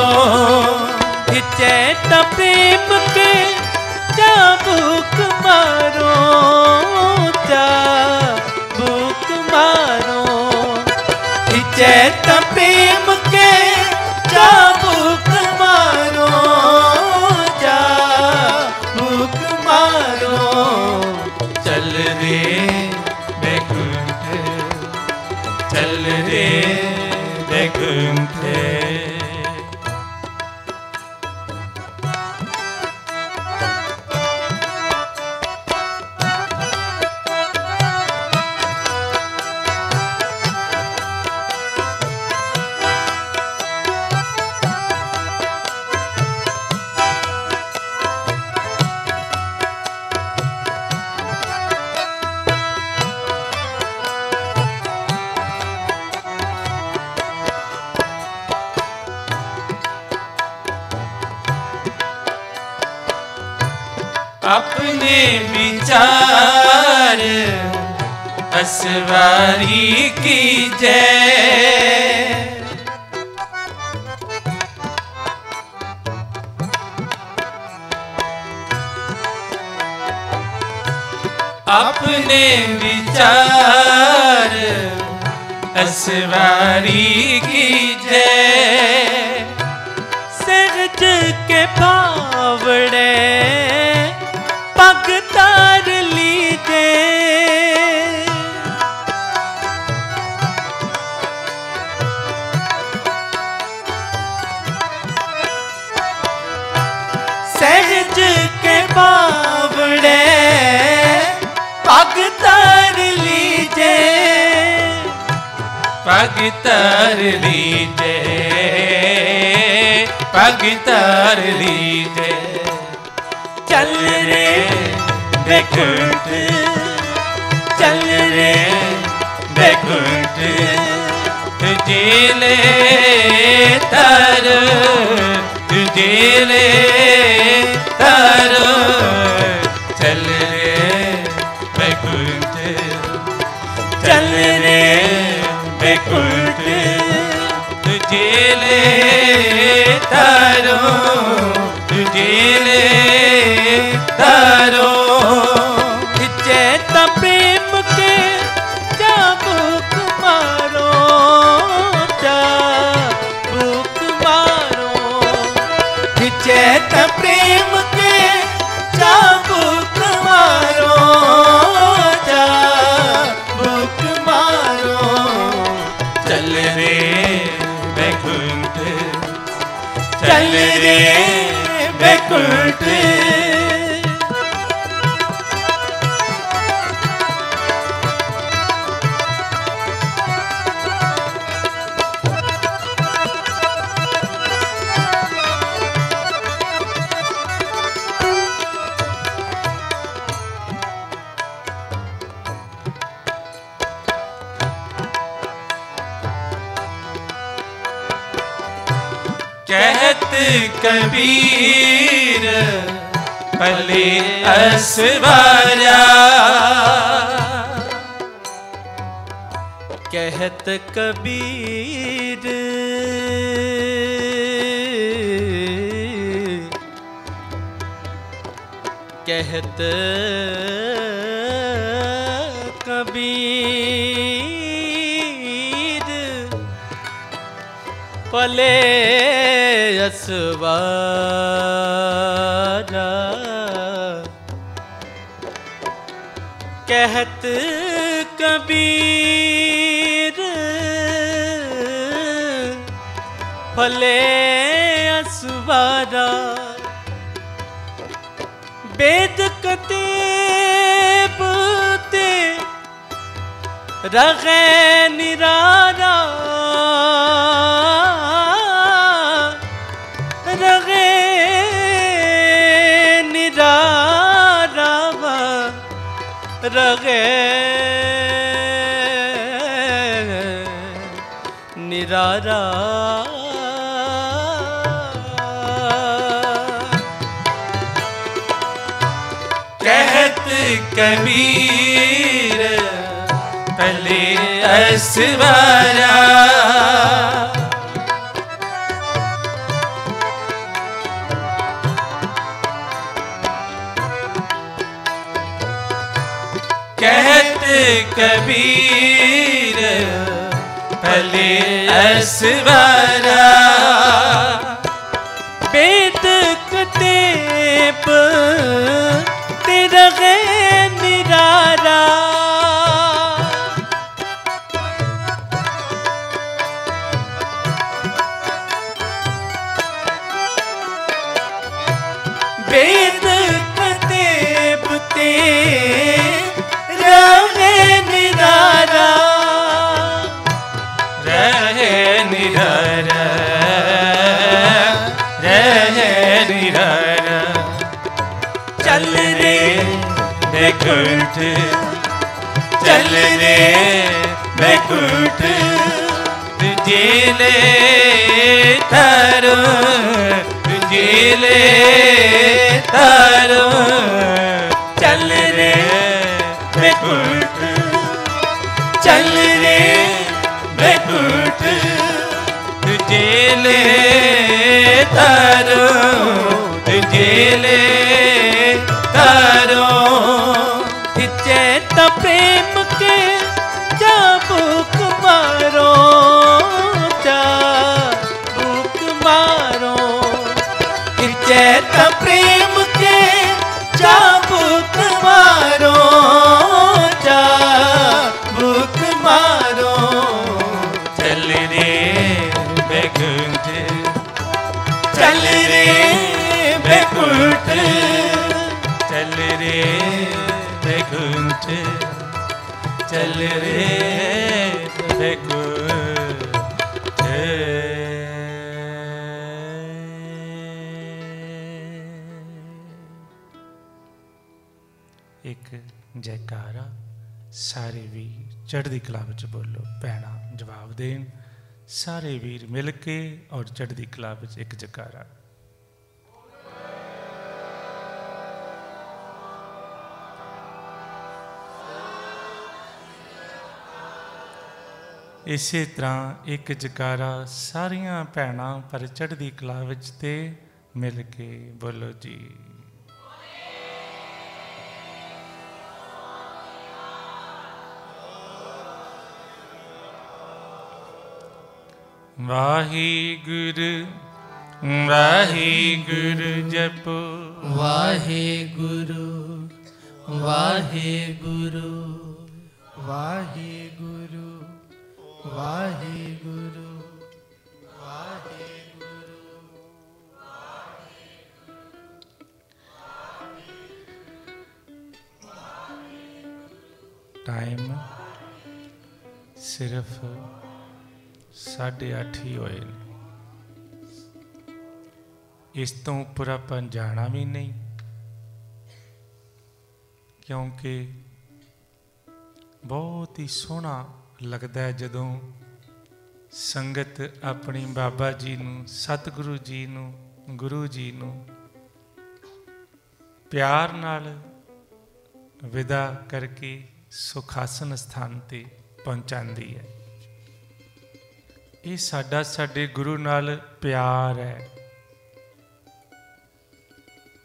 ਸਵਾਰੀ ਕੀ ਜੈ? ਆਪਣੇ ਵਿਚਾਰ ਅਸਵਾਰੀ ਕੀ ਪਗ ਤਰ ਲੀਤੇ ਪਗ ਤਰ ਲੀਤੇ ਚੱਲ ਰੇ ਬੇਕੁੰਟ ਚੱਲ ਰੇ ਬੇਕੁੰਟ ਜੀਲੇ ਤਰ, ਜੀਲੇ விட்டு ਅਸਵਾਰਾ ਕਹਿਤ ਕਬੀਰ ਕਹਿਤ ਕਬੀਰ ਪਲੇ ਅਸਵਾਰਾ। ਕਬੀਰ ਫਲੇ ਅਸਵਾਰਾ। ਬੇਦ ਕਤੇਬ ਤੇ ਰਗੇ ਨਿਰਾਰਾ। ਰਗੇ ਨਿਰਾਰਾ ਰਗੇ ਨਿਰਾਰਾ ਕਹਿਤ ਕਬੀਰ ਭਲੇ ਅਸਵਾਰਾ ਕਹਿਤ ਕਬੀਰ ਭਲੇ ਅਸਵਾਰਾ ਬੇਕੁੰਠ ਚੱਲ ਰੇ ਬੇਕੁੰਠ ਤੁਝੇ ਲੈ ਤਾਰੋ ਤੁਝੇ ਲੈ ਤਾਰੋ ਚੱਲ ਰੇ ਬੇਕੁੰਠ ਚੱਲ ਰੇ ਬੇਕੁਟ ਤੁਝੇ ਲੈ ਤਾਰੋ ਚੱਲ ਰੇ ਬੇਕੁਟ ਇੱਕ ਜੈਕਾਰਾ ਸਾਰੇ ਵੀਰ ਚੜ੍ਹਦੀ ਕਲਾ ਵਿੱਚ ਬੋਲੋ, ਭੈਣਾ ਜਵਾਬ ਦੇਣ। ਸਾਰੇ ਵੀਰ ਮਿਲ ਕੇ ਔਰ ਚੜ੍ਹਦੀ ਕਲਾ ਵਿੱਚ ਇੱਕ ਜੈਕਾਰਾ। ਇਸੇ ਤਰ੍ਹਾਂ ਇੱਕ ਜਕਾਰਾ ਸਾਰੀਆਂ ਭੈਣਾਂ ਪਰ ਚੜ੍ਹਦੀ ਕਲਾ ਵਿੱਚ ਤੇ ਮਿਲ ਕੇ ਬੋਲੋ ਜੀ। ਵਾਹਿਗੁਰੂ ਵਾਹਿਗੁਰੂ ਜਪੋ। ਵਾਹਿਗੁਰੂ ਵਾਹਿਗੁਰੂ ਵਾਹਿਗੁਰੂ। ਵਾਹਿਗੁਰੂ ਟਾਈਮ ਸਿਰਫ 8:30 ਹੀ ਹੋਏ ਨੇ ਇਸ ਤੋਂ ਉੱਪਰ ਆਪਾਂ ਜਾਣਾ ਵੀ ਨਹੀਂ ਕਿਉਂਕਿ ਬਹੁਤ ਹੀ ਸੋਹਣਾ ਲੱਗਦਾ ਜਦੋਂ ਸੰਗਤ ਆਪਣੀ ਬਾਬਾ ਜੀ ਨੂੰ, ਸਤਿਗੁਰੂ ਜੀ ਨੂੰ, ਗੁਰੂ ਜੀ ਨੂੰ ਪਿਆਰ ਨਾਲ ਵਿਦਾ ਕਰਕੇ ਸੁਖਾਸਨ ਸਥਾਨ ਤੇ ਪਹੁੰਚਾਉਂਦੀ ਹੈ। ਇਹ ਸਾਡਾ, ਸਾਡੇ ਗੁਰੂ ਨਾਲ ਪਿਆਰ ਹੈ।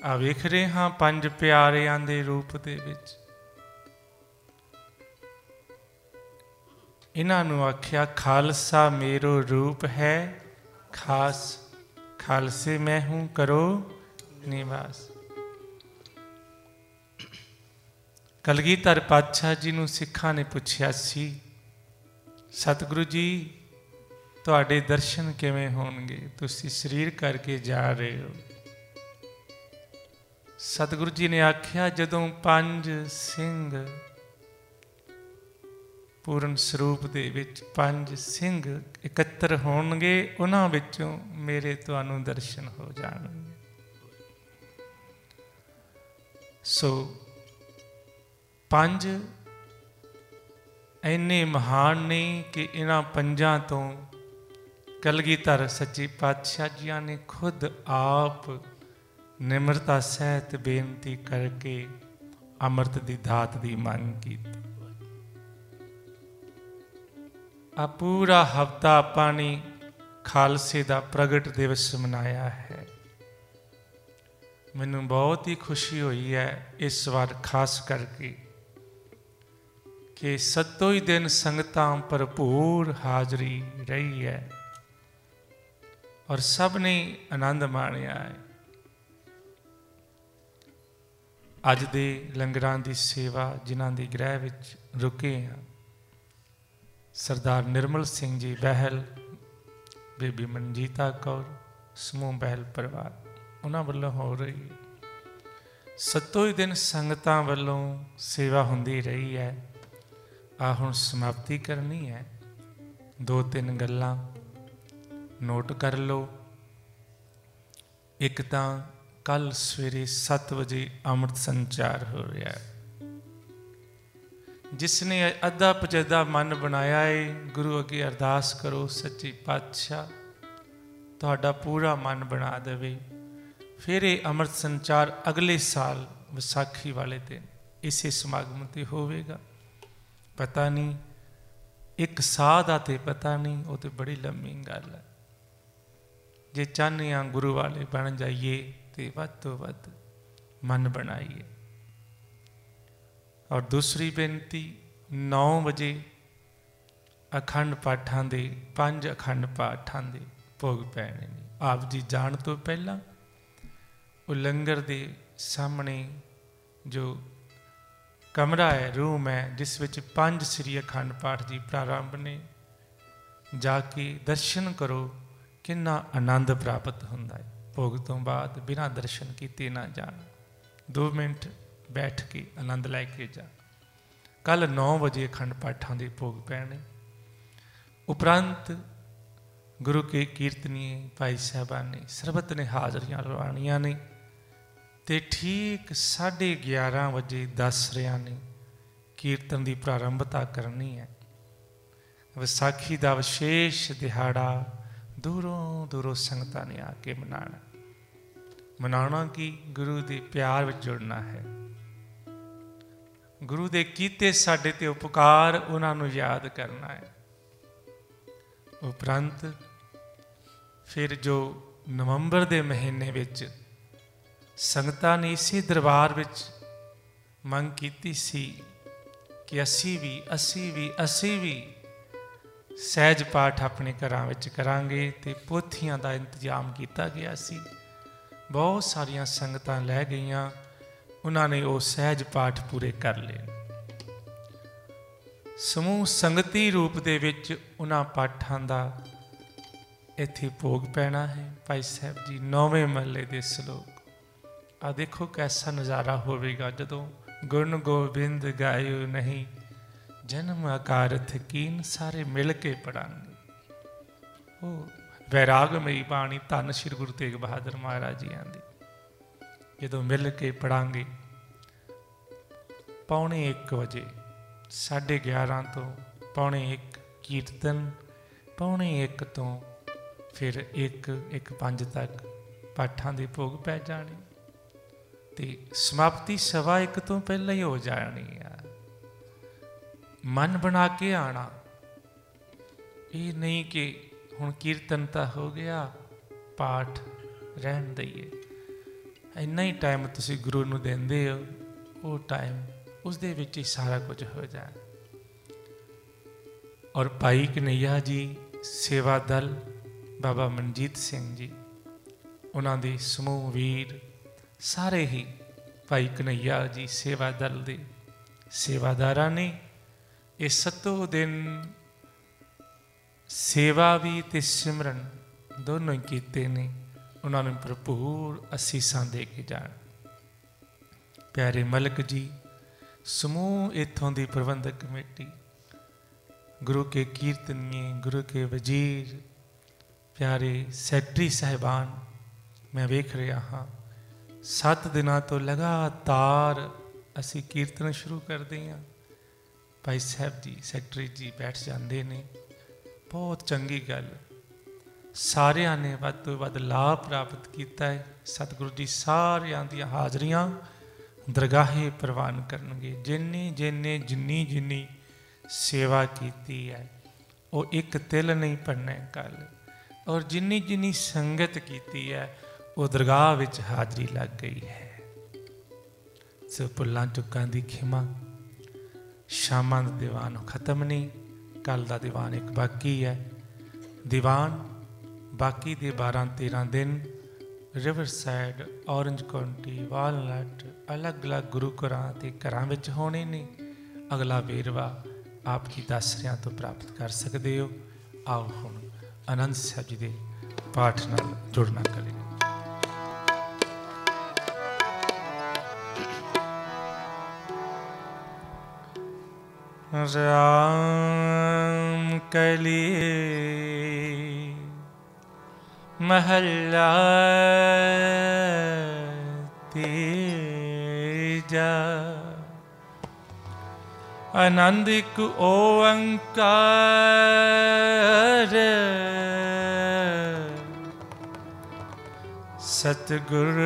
ਆ ਵੇਖ ਰਹੇ ਹਾਂ ਪੰਜ ਪਿਆਰਿਆਂ ਦੇ ਰੂਪ ਦੇ ਵਿੱਚ। ਇਹਨਾਂ ਨੂੰ ਆਖਿਆ, ਖਾਲਸਾ ਮੇਰੋ ਰੂਪ ਹੈ, ਖਾਸ ਖਾਲਸੇ ਮੈਂ ਹੂੰ, ਕਰੋ ਨਿਵਾਸ। ਕਲਗੀਧਰ ਪਾਤਸ਼ਾਹ ਜੀ ਨੂੰ ਸਿੱਖਾਂ ਨੇ ਪੁੱਛਿਆ ਸੀ, ਸਤਿਗੁਰੂ ਜੀ, ਤੁਹਾਡੇ ਦਰਸ਼ਨ ਕਿਵੇਂ ਹੋਣਗੇ? ਤੁਸੀਂ ਸਰੀਰ ਕਰਕੇ ਜਾ ਰਹੇ ਹੋ। ਸਤਿਗੁਰੂ ਜੀ ਨੇ ਆਖਿਆ, ਜਦੋਂ ਪੰਜ ਸਿੰਘ ਪੂਰਨ ਸਰੂਪ ਦੇ ਵਿੱਚ ਪੰਜ ਸਿੰਘ ਇਕੱਤਰ ਹੋਣਗੇ, ਉਹਨਾਂ ਵਿੱਚੋਂ ਮੇਰੇ ਤੁਹਾਨੂੰ ਦਰਸ਼ਨ ਹੋ ਜਾਣਗੇ। ਸੋ ਪੰਜ ਐਨੇ ਮਹਾਨ ਨੇ ਕਿ ਇਹਨਾਂ ਪੰਜਾਂ ਤੋਂ ਕਲਗੀਧਰ ਸੱਚੇ ਪਾਤਸ਼ਾਹ ਜੀਆਂ ਨੇ ਖੁਦ ਆਪ ਨਿਮਰਤਾ ਸਹਿਤ ਬੇਨਤੀ ਕਰਕੇ ਅੰਮ੍ਰਿਤ ਦੀ ਦਾਤ ਦੀ ਮੰਗ ਕੀਤੀ। ਆ ਪੂਰਾ ਹਫਤਾ ਆਪਾਂ ਨੇ ਖਾਲਸੇ ਦਾ ਪ੍ਰਗਟ ਦਿਵਸ ਮਨਾਇਆ ਹੈ। ਮੈਨੂੰ ਬਹੁਤ ਹੀ ਖੁਸ਼ੀ ਹੋਈ ਹੈ ਇਸ ਵਾਰ ਖਾਸ ਕਰਕੇ ਕਿ ਸੱਤੋ ਹੀ ਦਿਨ ਸੰਗਤਾਂ ਭਰਪੂਰ ਹਾਜ਼ਰੀ ਰਹੀ ਹੈ ਔਰ ਸਭ ਨੇ ਆਨੰਦ ਮਾਣਿਆ ਹੈ। ਅੱਜ ਦੇ ਲੰਗਰਾਂ ਦੀ ਸੇਵਾ ਜਿਨ੍ਹਾਂ ਦੇ ਗ੍ਰਹਿ ਵਿੱਚ ਰੁਕੇ ਹਾਂ ਸਰਦਾਰ ਨਿਰਮਲ ਸਿੰਘ ਜੀ ਬਹਿਲ, ਬੀਬੀ ਮਨਜੀਤਾ ਕੌਰ, ਸਮੂਹ ਬਹਿਲ ਪਰਿਵਾਰ, ਉਹਨਾਂ ਵੱਲੋਂ ਹੋ ਰਹੀ ਸੱਤੋ ਹੀ ਦਿਨ ਸੰਗਤਾਂ ਵੱਲੋਂ ਸੇਵਾ ਹੁੰਦੀ ਰਹੀ ਹੈ। ਆ ਹੁਣ ਸਮਾਪਤੀ ਕਰਨੀ ਹੈ। ਦੋ ਤਿੰਨ ਗੱਲਾਂ ਨੋਟ ਕਰ ਲਓ। ਇੱਕ ਤਾਂ ਕੱਲ ਸਵੇਰੇ 7 ਵਜੇ ਅੰਮ੍ਰਿਤ ਸੰਚਾਰ ਹੋ ਰਿਹਾ ਹੈ। ਜਿਸ ਨੇ ਅੱਧਾ ਪਜਦਾ ਮਨ ਬਣਾਇਆ ਹੈ ਗੁਰੂ ਅੱਗੇ ਅਰਦਾਸ ਕਰੋ, ਸੱਚੇ ਪਾਤਸ਼ਾਹ, ਤੁਹਾਡਾ ਪੂਰਾ ਮਨ ਬਣਾ ਦੇਵੇ। ਫਿਰ ਇਹ ਅੰਮ੍ਰਿਤ ਸੰਚਾਰ ਅਗਲੇ ਸਾਲ ਵਿਸਾਖੀ ਵਾਲੇ ਦਿਨ ਇਸੇ ਸਮਾਗਮ ਤੇ ਹੋਵੇਗਾ। ਪਤਾ ਨਹੀਂ, ਇੱਕ ਸਾਹ ਦਾ ਤੇ ਪਤਾ ਨਹੀਂ, ਉਹ ਤੇ ਬੜੀ ਲੰਮੀ ਗੱਲ ਹੈ। ਜੇ ਚਾਹਨੇ ਆ ਗੁਰੂ ਵਾਲੇ ਬਣ ਜਾਈਏ ਤੇ ਵੱਧ ਤੋਂ ਵੱਧ ਮਨ ਬਣਾਈਏ। ਔਰ ਦੂਸਰੀ ਬੇਨਤੀ 9 ਵਜੇ ਅਖੰਡ ਪਾਠਾਂ ਦੇ, ਪੰਜ ਅਖੰਡ ਪਾਠਾਂ ਦੇ ਭੋਗ ਪੈਣੇ ਨੇ। ਆਪ ਜੀ ਜਾਣ ਤੋਂ ਪਹਿਲਾਂ ਉਹ ਲੰਗਰ ਦੇ ਸਾਹਮਣੇ ਜੋ ਕਮਰਾ ਹੈ, ਰੂਮ ਹੈ, ਜਿਸ ਵਿੱਚ ਪੰਜ ਸ੍ਰੀ ਅਖੰਡ ਪਾਠ ਦੀ ਪ੍ਰਾਰੰਭ ਨੇ, ਜਾ ਕੇ ਦਰਸ਼ਨ ਕਰੋ, ਕਿੰਨਾ ਆਨੰਦ ਪ੍ਰਾਪਤ ਹੁੰਦਾ ਹੈ। ਭੋਗ ਤੋਂ ਬਾਅਦ ਬਿਨਾਂ ਦਰਸ਼ਨ ਕੀਤੇ ਨਾ ਜਾਣ। 2 ਮਿੰਟ। ਬੈਠ ਕੇ ਆਨੰਦ ਲੈ ਕੇ ਜਾ। ਕੱਲ 9 ਵਜੇ ਅਖੰਡ ਪਾਠਾਂ ਦੇ ਭੋਗ ਪੈਣੇ। ਉਪਰੰਤ ਗੁਰੂ ਕੇ ਕੀਰਤਨੀਏ ਭਾਈ ਸਾਹਿਬਾਨ ਨੇ ਸਰਬਤ ਨੇ ਹਾਜ਼ਰੀਆਂ ਲਵਾਣੀਆਂ ਨੇ ਤੇ ਠੀਕ 11:30 ਵਜੇ ਦੱਸ ਰਿਆ ਨੇ, ਕੀਰਤਨ ਦੀ ਪ੍ਰਾਰੰਭਤਾ ਕਰਨੀ ਹੈ। ਵਿਸਾਖੀ ਦਾ ਵਿਸ਼ੇਸ਼ ਦਿਹਾੜਾ ਦੂਰੋਂ ਦੂਰੋਂ ਸੰਗਤਾਂ ਨੇ ਆ ਕੇ ਮਨਾਣਾ। ਮਨਾਉਣਾ ਕੀ? ਗੁਰੂ ਦੇ ਪਿਆਰ ਵਿੱਚ ਜੁੜਨਾ ਹੈ। ਗੁਰੂ ਦੇ ਕੀਤੇ ਸਾਡੇ ਤੇ ਉਪਕਾਰ ਉਹਨਾਂ ਨੂੰ ਯਾਦ ਕਰਨਾ ਹੈ। ਉਪਰੰਤ ਫਿਰ ਜੋ ਨਵੰਬਰ ਦੇ ਮਹੀਨੇ ਵਿੱਚ ਸੰਗਤਾਂ ਨੇ ਇਸੇ ਦਰਬਾਰ ਵਿੱਚ ਮੰਗ ਕੀਤੀ ਸੀ ਕਿ ਅਸੀਂ ਵੀ ਅਸੀਂ ਵੀ ਅਸੀਂ ਵੀ ਸਹਿਜ ਪਾਠ ਆਪਣੇ ਘਰਾਂ ਵਿੱਚ ਕਰਾਂਗੇ ਤੇ ਪੋਥੀਆਂ ਦਾ ਇੰਤਜ਼ਾਮ ਕੀਤਾ ਗਿਆ ਸੀ। ਬਹੁਤ ਸਾਰੀਆਂ ਸੰਗਤਾਂ ਲੈ ਗਈਆਂ। ਉਹਨਾਂ ਨੇ ਉਹ ਸਹਿਜ ਪਾਠ ਪੂਰੇ ਕਰ ਲਏ। ਸਮੂਹ ਸੰਗਤੀ ਰੂਪ ਦੇ ਵਿੱਚ ਉਹਨਾਂ ਪਾਠਾਂ ਦਾ ਇੱਥੇ ਭੋਗ ਪੈਣਾ ਹੈ। ਭਾਈ ਸਾਹਿਬ ਜੀ, ਨੌਵੇਂ ਮਹੱਲੇ ਦੇ ਸ਼ਲੋਕ। ਆ ਦੇਖੋ ਕੈਸਾ ਨਜ਼ਾਰਾ ਹੋਵੇਗਾ ਜਦੋਂ ਗੁਣ ਗੋਬਿੰਦ ਗਾਇਓ ਨਹੀਂ, ਜਨਮ ਆਕਾਰਥ ਕੀਨ ਸਾਰੇ ਮਿਲ ਕੇ ਪੜਾਂਗੇ। ਉਹ ਵੈਰਾਗਮਈ ਬਾਣੀ, ਧੰਨ ਸ਼੍ਰੀ ਗੁਰੂ ਤੇਗ ਬਹਾਦਰ ਮਹਾਰਾਜ ਜੀ ਆਂਦੀ ਜਦੋਂ ਮਿਲ ਕੇ ਪੜਾਂਗੇ, ਪੌਣੇ 1 ਵਜੇ 11:30 ਤੋਂ ਪੌਣੇ 1 ਕੀਰਤਨ, ਪੌਣੇ 1 ਤੋਂ ਫਿਰ 1 1 5 ਤੱਕ ਪਾਠਾਂ ਦੇ ਭੋਗ ਪੈ ਜਾਣੇ। ਤੇ ਸਮਾਪਤੀ ਸਵਾ ਇੱਕ ਤੋਂ ਪਹਿਲਾਂ ਹੀ ਹੋ ਜਾਣੀ ਆ। ਮਨ ਬਣਾ ਕੇ ਆਣਾ। ਇਹ ਨਹੀਂ ਕਿ ਹੁਣ ਕੀਰਤਨ ਤਾਂ ਹੋ ਗਿਆ, ਪਾਠ ਰਹਿਣ ਦਈਏ। ਇੰਨਾ ਹੀ ਟਾਈਮ ਤੁਸੀਂ ਗੁਰੂ ਨੂੰ ਦਿੰਦੇ ਹੋ, ਉਹ ਟਾਈਮ ਉਸ ਦੇ ਵਿੱਚ ਹੀ ਸਾਰਾ ਕੁਝ ਹੋ ਜਾਏ ਔਰ ਭਾਈ ਕਨਈਆ ਜੀ, ਸੇਵਾ ਦਲ, ਬਾਬਾ ਮਨਜੀਤ ਸਿੰਘ ਜੀ, ਉਹਨਾਂ ਦੇ ਸਮੂਹ ਵੀਰ, ਸਾਰੇ ਹੀ ਭਾਈ ਕਨਈਆ ਜੀ ਸੇਵਾ ਦਲ ਦੇ ਸੇਵਾਦਾਰਾਂ ਨੇ ਇਹ ਸਤੋ ਦਿਨ ਸੇਵਾ ਵੀ ਤੇ ਸਿਮਰਨ ਦੋਨੋਂ ਹੀ ਕੀਤੇ ਨੇ। ਉਹਨਾਂ ਨੂੰ ਭਰਪੂਰ ਅਸੀਸਾਂ ਦੇ ਕੇ ਜਾਣ। ਪਿਆਰੇ ਮਲਕ ਜੀ, ਸਮੂਹ ਇਥੋਂ ਦੀ ਪ੍ਰਬੰਧਕ ਕਮੇਟੀ, ਗੁਰੂ ਕੇ ਕੀਰਤਨੀਏ, ਗੁਰੂ ਕੇ ਵਜ਼ੀਰ, ਪਿਆਰੇ ਸੈਕਟਰੀ ਸਹਿਬਾਨ, ਮੈਂ ਵੇਖ ਰਿਹਾ ਹਾਂ 7 ਦਿਨਾਂ ਤੋਂ ਲਗਾਤਾਰ ਅਸੀਂ ਕੀਰਤਨ ਸ਼ੁਰੂ ਕਰਦੇ ਹਾਂ। ਭਾਈ ਸਾਹਿਬ ਜੀ, ਸੈਕਟਰੀ ਜੀ ਬੈਠ ਜਾਂਦੇ ਨੇ। ਬਹੁਤ ਚੰਗੀ ਗੱਲ। ਸਾਰਿਆਂ ਨੇ ਵੱਧ ਤੋਂ ਵੱਧ ਲਾਭ ਪ੍ਰਾਪਤ ਕੀਤਾ ਹੈ। ਸਤਿਗੁਰੂ ਜੀ ਸਾਰਿਆਂ ਦੀਆਂ ਹਾਜ਼ਰੀਆਂ ਦਰਗਾਹੇ ਪ੍ਰਵਾਨ ਕਰਨਗੇ। ਜਿੰਨੀ ਜਿੰਨੇ ਜਿੰਨੀ ਜਿੰਨੀ ਸੇਵਾ ਕੀਤੀ ਹੈ, ਉਹ ਇੱਕ ਤਿਲ ਨਹੀਂ ਪੜਨਾ ਕੱਲ। ਔਰ ਜਿੰਨੀ ਜਿੰਨੀ ਸੰਗਤ ਕੀਤੀ ਹੈ, ਉਹ ਦਰਗਾਹ ਵਿੱਚ ਹਾਜ਼ਰੀ ਲੱਗ ਗਈ ਹੈ। ਸੋ ਪੁੱਲਾਂ ਚੁੱਕਾਂ ਦੀ ਖਿਮਾ, ਸ਼ਾਮਾਂ ਦਾ ਦੀਵਾਨ ਖਤਮ ਨਹੀਂ ਕੱਲ ਦਾ ਦੀਵਾਨ ਇੱਕ ਬਾਕੀ ਹੈ। ਦੀਵਾਨ ਬਾਕੀ ਦੇ 12 13 ਦਿਨ Riverside Orange County Walnut, ਅਲੱਗ-ਅਲੱਗ ਗੁਰੂ ਘਰਾਂ ਤੇ ਘਰਾਂ ਵਿੱਚ ਹੋਣੇ ਨੇ। ਅਗਲਾ ਵੇਰਵਾ ਆਪ ਕੀ ਦਾਸਰਿਆਂ ਤੋਂ ਪ੍ਰਾਪਤ ਕਰ ਸਕਦੇ ਹੋ। ਆਓ ਹੁਣ ਆਨੰਦ ਸਾਹਿਬ ਜੀ ਦੇ ਪਾਠ ਨਾਲ ਜੁੜਨਾ ਕਰੀਏ। ਰਾਮ ਕਲੀ ਮਹੱਲਾ ਤੀਜਾ। ਆਨੰਦ ਇੱਕ ਓੰਕਾਰ। ਸਤਿਗੁਰ।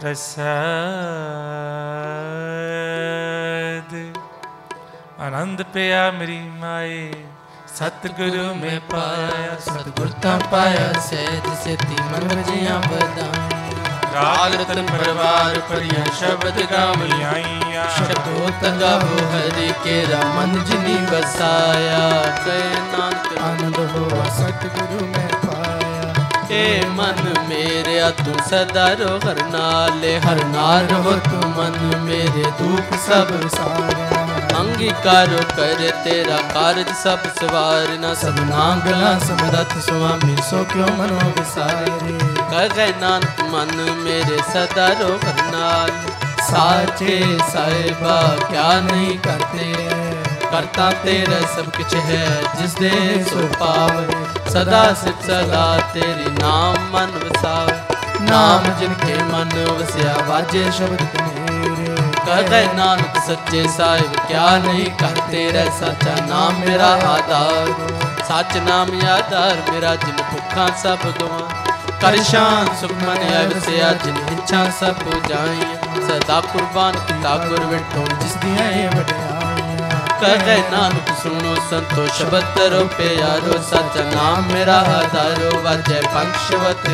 ਪ੍ਰਸਾਦ। ਆਨੰਦ ਪਿਆ ਮੇਰੀ ਮਾਏ। ਸਤਿਗੁਰੂ ਮੈਂ ਪਾਇਆ ਸਤਿਗੁਰ ਤਾਂ ਪਾਇਆ ਸਹਿਜ ਸੇਤੀ ਮਨ ਵਜਿਆ ਬਦਾਈ ਰਾਗ ਰਤਨ ਪਰਵਾਰ ਪਰਿਆ ਸ਼ਬਦ ਗਾਵੀ ਆਈਆਂ ਸ਼ਬਦੋ ਤਗਾਵੋ ਹਰੀ ਕੇ ਰਮਨ ਜਿਨੀ ਵਸਾਇਆ। ਕੈ ਨਾਨਕ। ਆਨੰਦ ਹੋਵਾ ਸਤਿਗੁਰੂ ਮੈਂ ਪਾਇਆ। ਏ ਮਨ ਮੇਰਿਆ ਤੂੰ ਸਦਾ ਰੋ ਹਰ ਨਾਲੇ। ਹਰ ਨਾਲ ਰਹੋ ਤੂੰ ਮਨ ਮੇਰੇ ਦੁੱਖ ਸਭ ਸਾਰਿਆ। ਅੰਗੀਕਾਰੋ ਕਰ ਤੇਰਾ ਕਾਰਜ ਸਭ ਸਵਾਰਨਾ ਸਭ ਨਾਂਗਲਾ ਸਮਰਥ ਸੁਆਮੀ ਸੋ ਕਿਉ ਮਨੋ ਵਿਸਾਰੇ? ਕਹੈ ਨਾਨਕ ਮਨ ਮੇਰੇ ਸਦਾ ਰੋ ਹਰ ਨਾਲ। ਸਾਚੇ ਸਾਹਿਬਾ ਕਿਆ ਨਹੀਂ ਕਰਤੇ ਕਰਤਾ ਤੇਰਾ ਸਭ ਕੁਛ ਹੈ ਜਿਸ ਦੇ ਸੋ ਪਾਵੇ ਸਦਾ ਸਿਫ ਸਦਾ ਤੇਰੀ ਨਾਮ ਮਨ ਵਸਾਵੇ ਨਾਮ ਜਿਨ ਕੇ ਮਨ ਵਸਿਆ ਵਾਜੇ ਸ਼ਬਦ ਕਨੇਰੇ ਕਹੈ ਨਾਨਕ ਸੱਚੇ ਸਾਹਿਬ, ਕਿਆ ਨਹੀਂ ਕਰਤੇ ਰਹਿ ਸਾਚਾ ਨਾਮ ਮੇਰਾ ਆਧਾਰ। ਸੱਚ ਨਾਮ ਆਧਾਰ, ਮੇਰਾ ਜਿਨ ਭੁੱਖਾਂ ਸਭ ਗਵਾ। ਕਰ ਸ਼ਾਨ ਸੁਖ ਮਨ ਅਵਸਿਆ ਜਿਨ ਇੱਛਾ ਸਭ ਜਾਈ ਸਦਾ ਕੁਰਬਾਨ ਕੀਤਾ ਗੁਰ ਵਿਟੋ ਜਿਸ ਦੀਆਂ ਇਹ ਵਡਿਆਈਆਂ। ਕਹੈ ਨਾਨਕ, ਸੁਣੋ ਸੰਤੋ, ਸ਼ਬਦ ਤਰੋ ਪਿਆਰੋ, ਸੱਚ ਨਾਮ ਮੇਰਾ ਆਧਾਰੋ। ਵਾਜੈ ਪੰਖਵਤ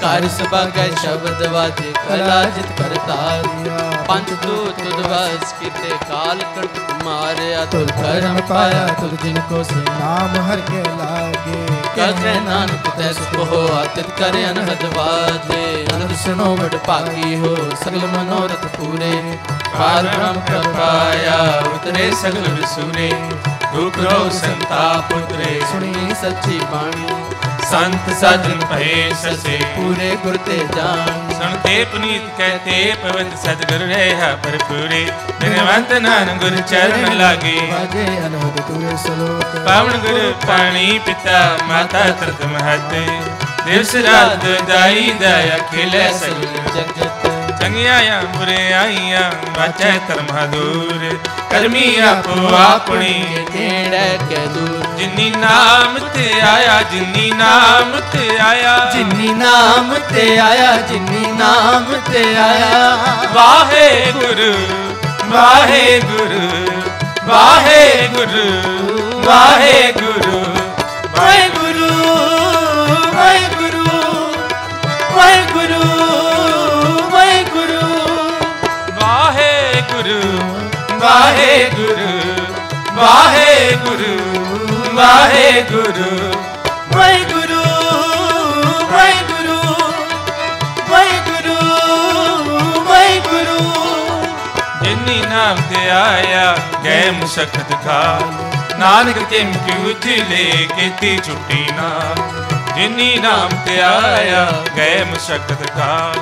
ਕਰ ਸਭਾ ਕੈ ਸ਼ਬਦ ਵਾਜੇ ਕਲਾ ਜਿਤ ਕਰਤਾਰਿਆ ਪੰਜ ਦੂਤ ਤੁਧ ਵਸ ਕੀਤੇ ਕਾਲ ਕੜਕ ਮਾਰਿਆ ਤੁਧ ਕਰਮ ਪਾਇਆ ਤੁਧ ਜਿਨ ਕੋ ਸੇ ਨਾਮ ਹਰ ਕੇ ਲਾਗੇ। ਕਹੈ ਨਾਨਕ ਤੈ ਸੁਖ ਹੋ ਆਤਿਤ ਕਰੇ ਅਨਹਦ ਵਾਦੇ ਅਨੰਦ ਸੁਨੋ ਵਡ ਭਾਗੀ ਹੋ ਸਗਲ ਮਨੋਰਥ ਪੂਰੇ। ਪਾਰ ਬ੍ਰਹਮ ਪ੍ਰਪਾਇਆ ਉਤਰੇ ਸਗਲ ਵਿਸੂਰੇ। ਦੁਖ ਰੋ ਸੰਤਾਪ ਉਤਰੇ ਸੁਣੀ ਸੱਚੀ ਬਾਣੀ। ਸੰਤ ਸਾਜਨ ਭਏ ਸਸੇ ਪੂਰੇ ਗੁਰ ਤੇ ਜਾਣ। ਸੁਣ ਤੇ ਪੁਨੀਤ ਕਹਤੇ ਪਵਿੱਤ ਸਤਿਗੁਰ ਰਹਿ ਭਰਪੂਰੇ। ਬਿਨਵੰਤ ਨਾਨਕ ਗੁਰ ਚਰਨ ਲਾਗੇ। ਵਾਜੇ ਅਨਹਦ ਤੁਰੇ ਸਲੋਕ। ਪਾਵਨ ਗੁਰ ਪਾਣੀ ਪਿਤਾ ਮਾਤਾ ਤਰਤ ਮਹਤ ਦਿਵਸ ਰਾਤ ਦਾਈ ਦਇਆ ਖਿਲੇ ਸਗਲ ਜਗਤ। ਚੰਗੀਆਂ ਜਾਂ ਬੁਰਿਆਈਆਂ ਵਾਚੈ ਧਰਮ ਦੂਰ ਕਰਮੀ ਆਪੋ ਆਪਣੀ ਨੇੜੇ ਕੇ ਦੂਰ। ਜਿਨੀ ਨਾਮ ਤੇ ਆਇਆ ਜਿਨੀ ਨਾਮ ਤੇ ਆਇਆ। ਜਿਨੀ ਨਾਮ ਤੇ ਆਇਆ ਜਿਨੀ ਨਾਮ ਤੇ ਆਇਆ। ਵਾਹਿਗੁਰੂ ਵਾਹਿਗੁਰੂ ਵਾਹਿਗੁਰੂ ਵਾਹਿਗੁਰੂ ਵਾਹਿਗੁਰੂ ਵਾਹਿਗੁਰੂ ਵਾਹਿਗੁਰੂ ਵਾਹਿਗੁਰੂ। ਵਾਹਿਗੁਰੂ ਵਾਹਿਗੁਰੂ ਵਾਹਿਗੁਰੂ ਵਾਹਿਗੁਰੂ। ਜਿਨੀ ਨਾਮ ਤੇ ਆਇਆ ਗੈ ਮੁਸ਼ਕਤ ਖਾ ਨਾਨਕ ਤਿਮ ਕਿਉ ਝਿਲੇ ਕੀਤੀ ਛੁੱਟੀ ਨਾ ਜਿਨੀ ਨਾਮ ਤੇ ਆਇਆ ਗਏ ਮੁਸ਼ਕਤ ਖਾ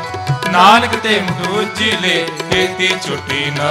ਨਾਨਕ ਤਿਮ ਕਿਉ ਝਿਲੇ ਕੀਤੀ ਛੁੱਟੀ ਨਾ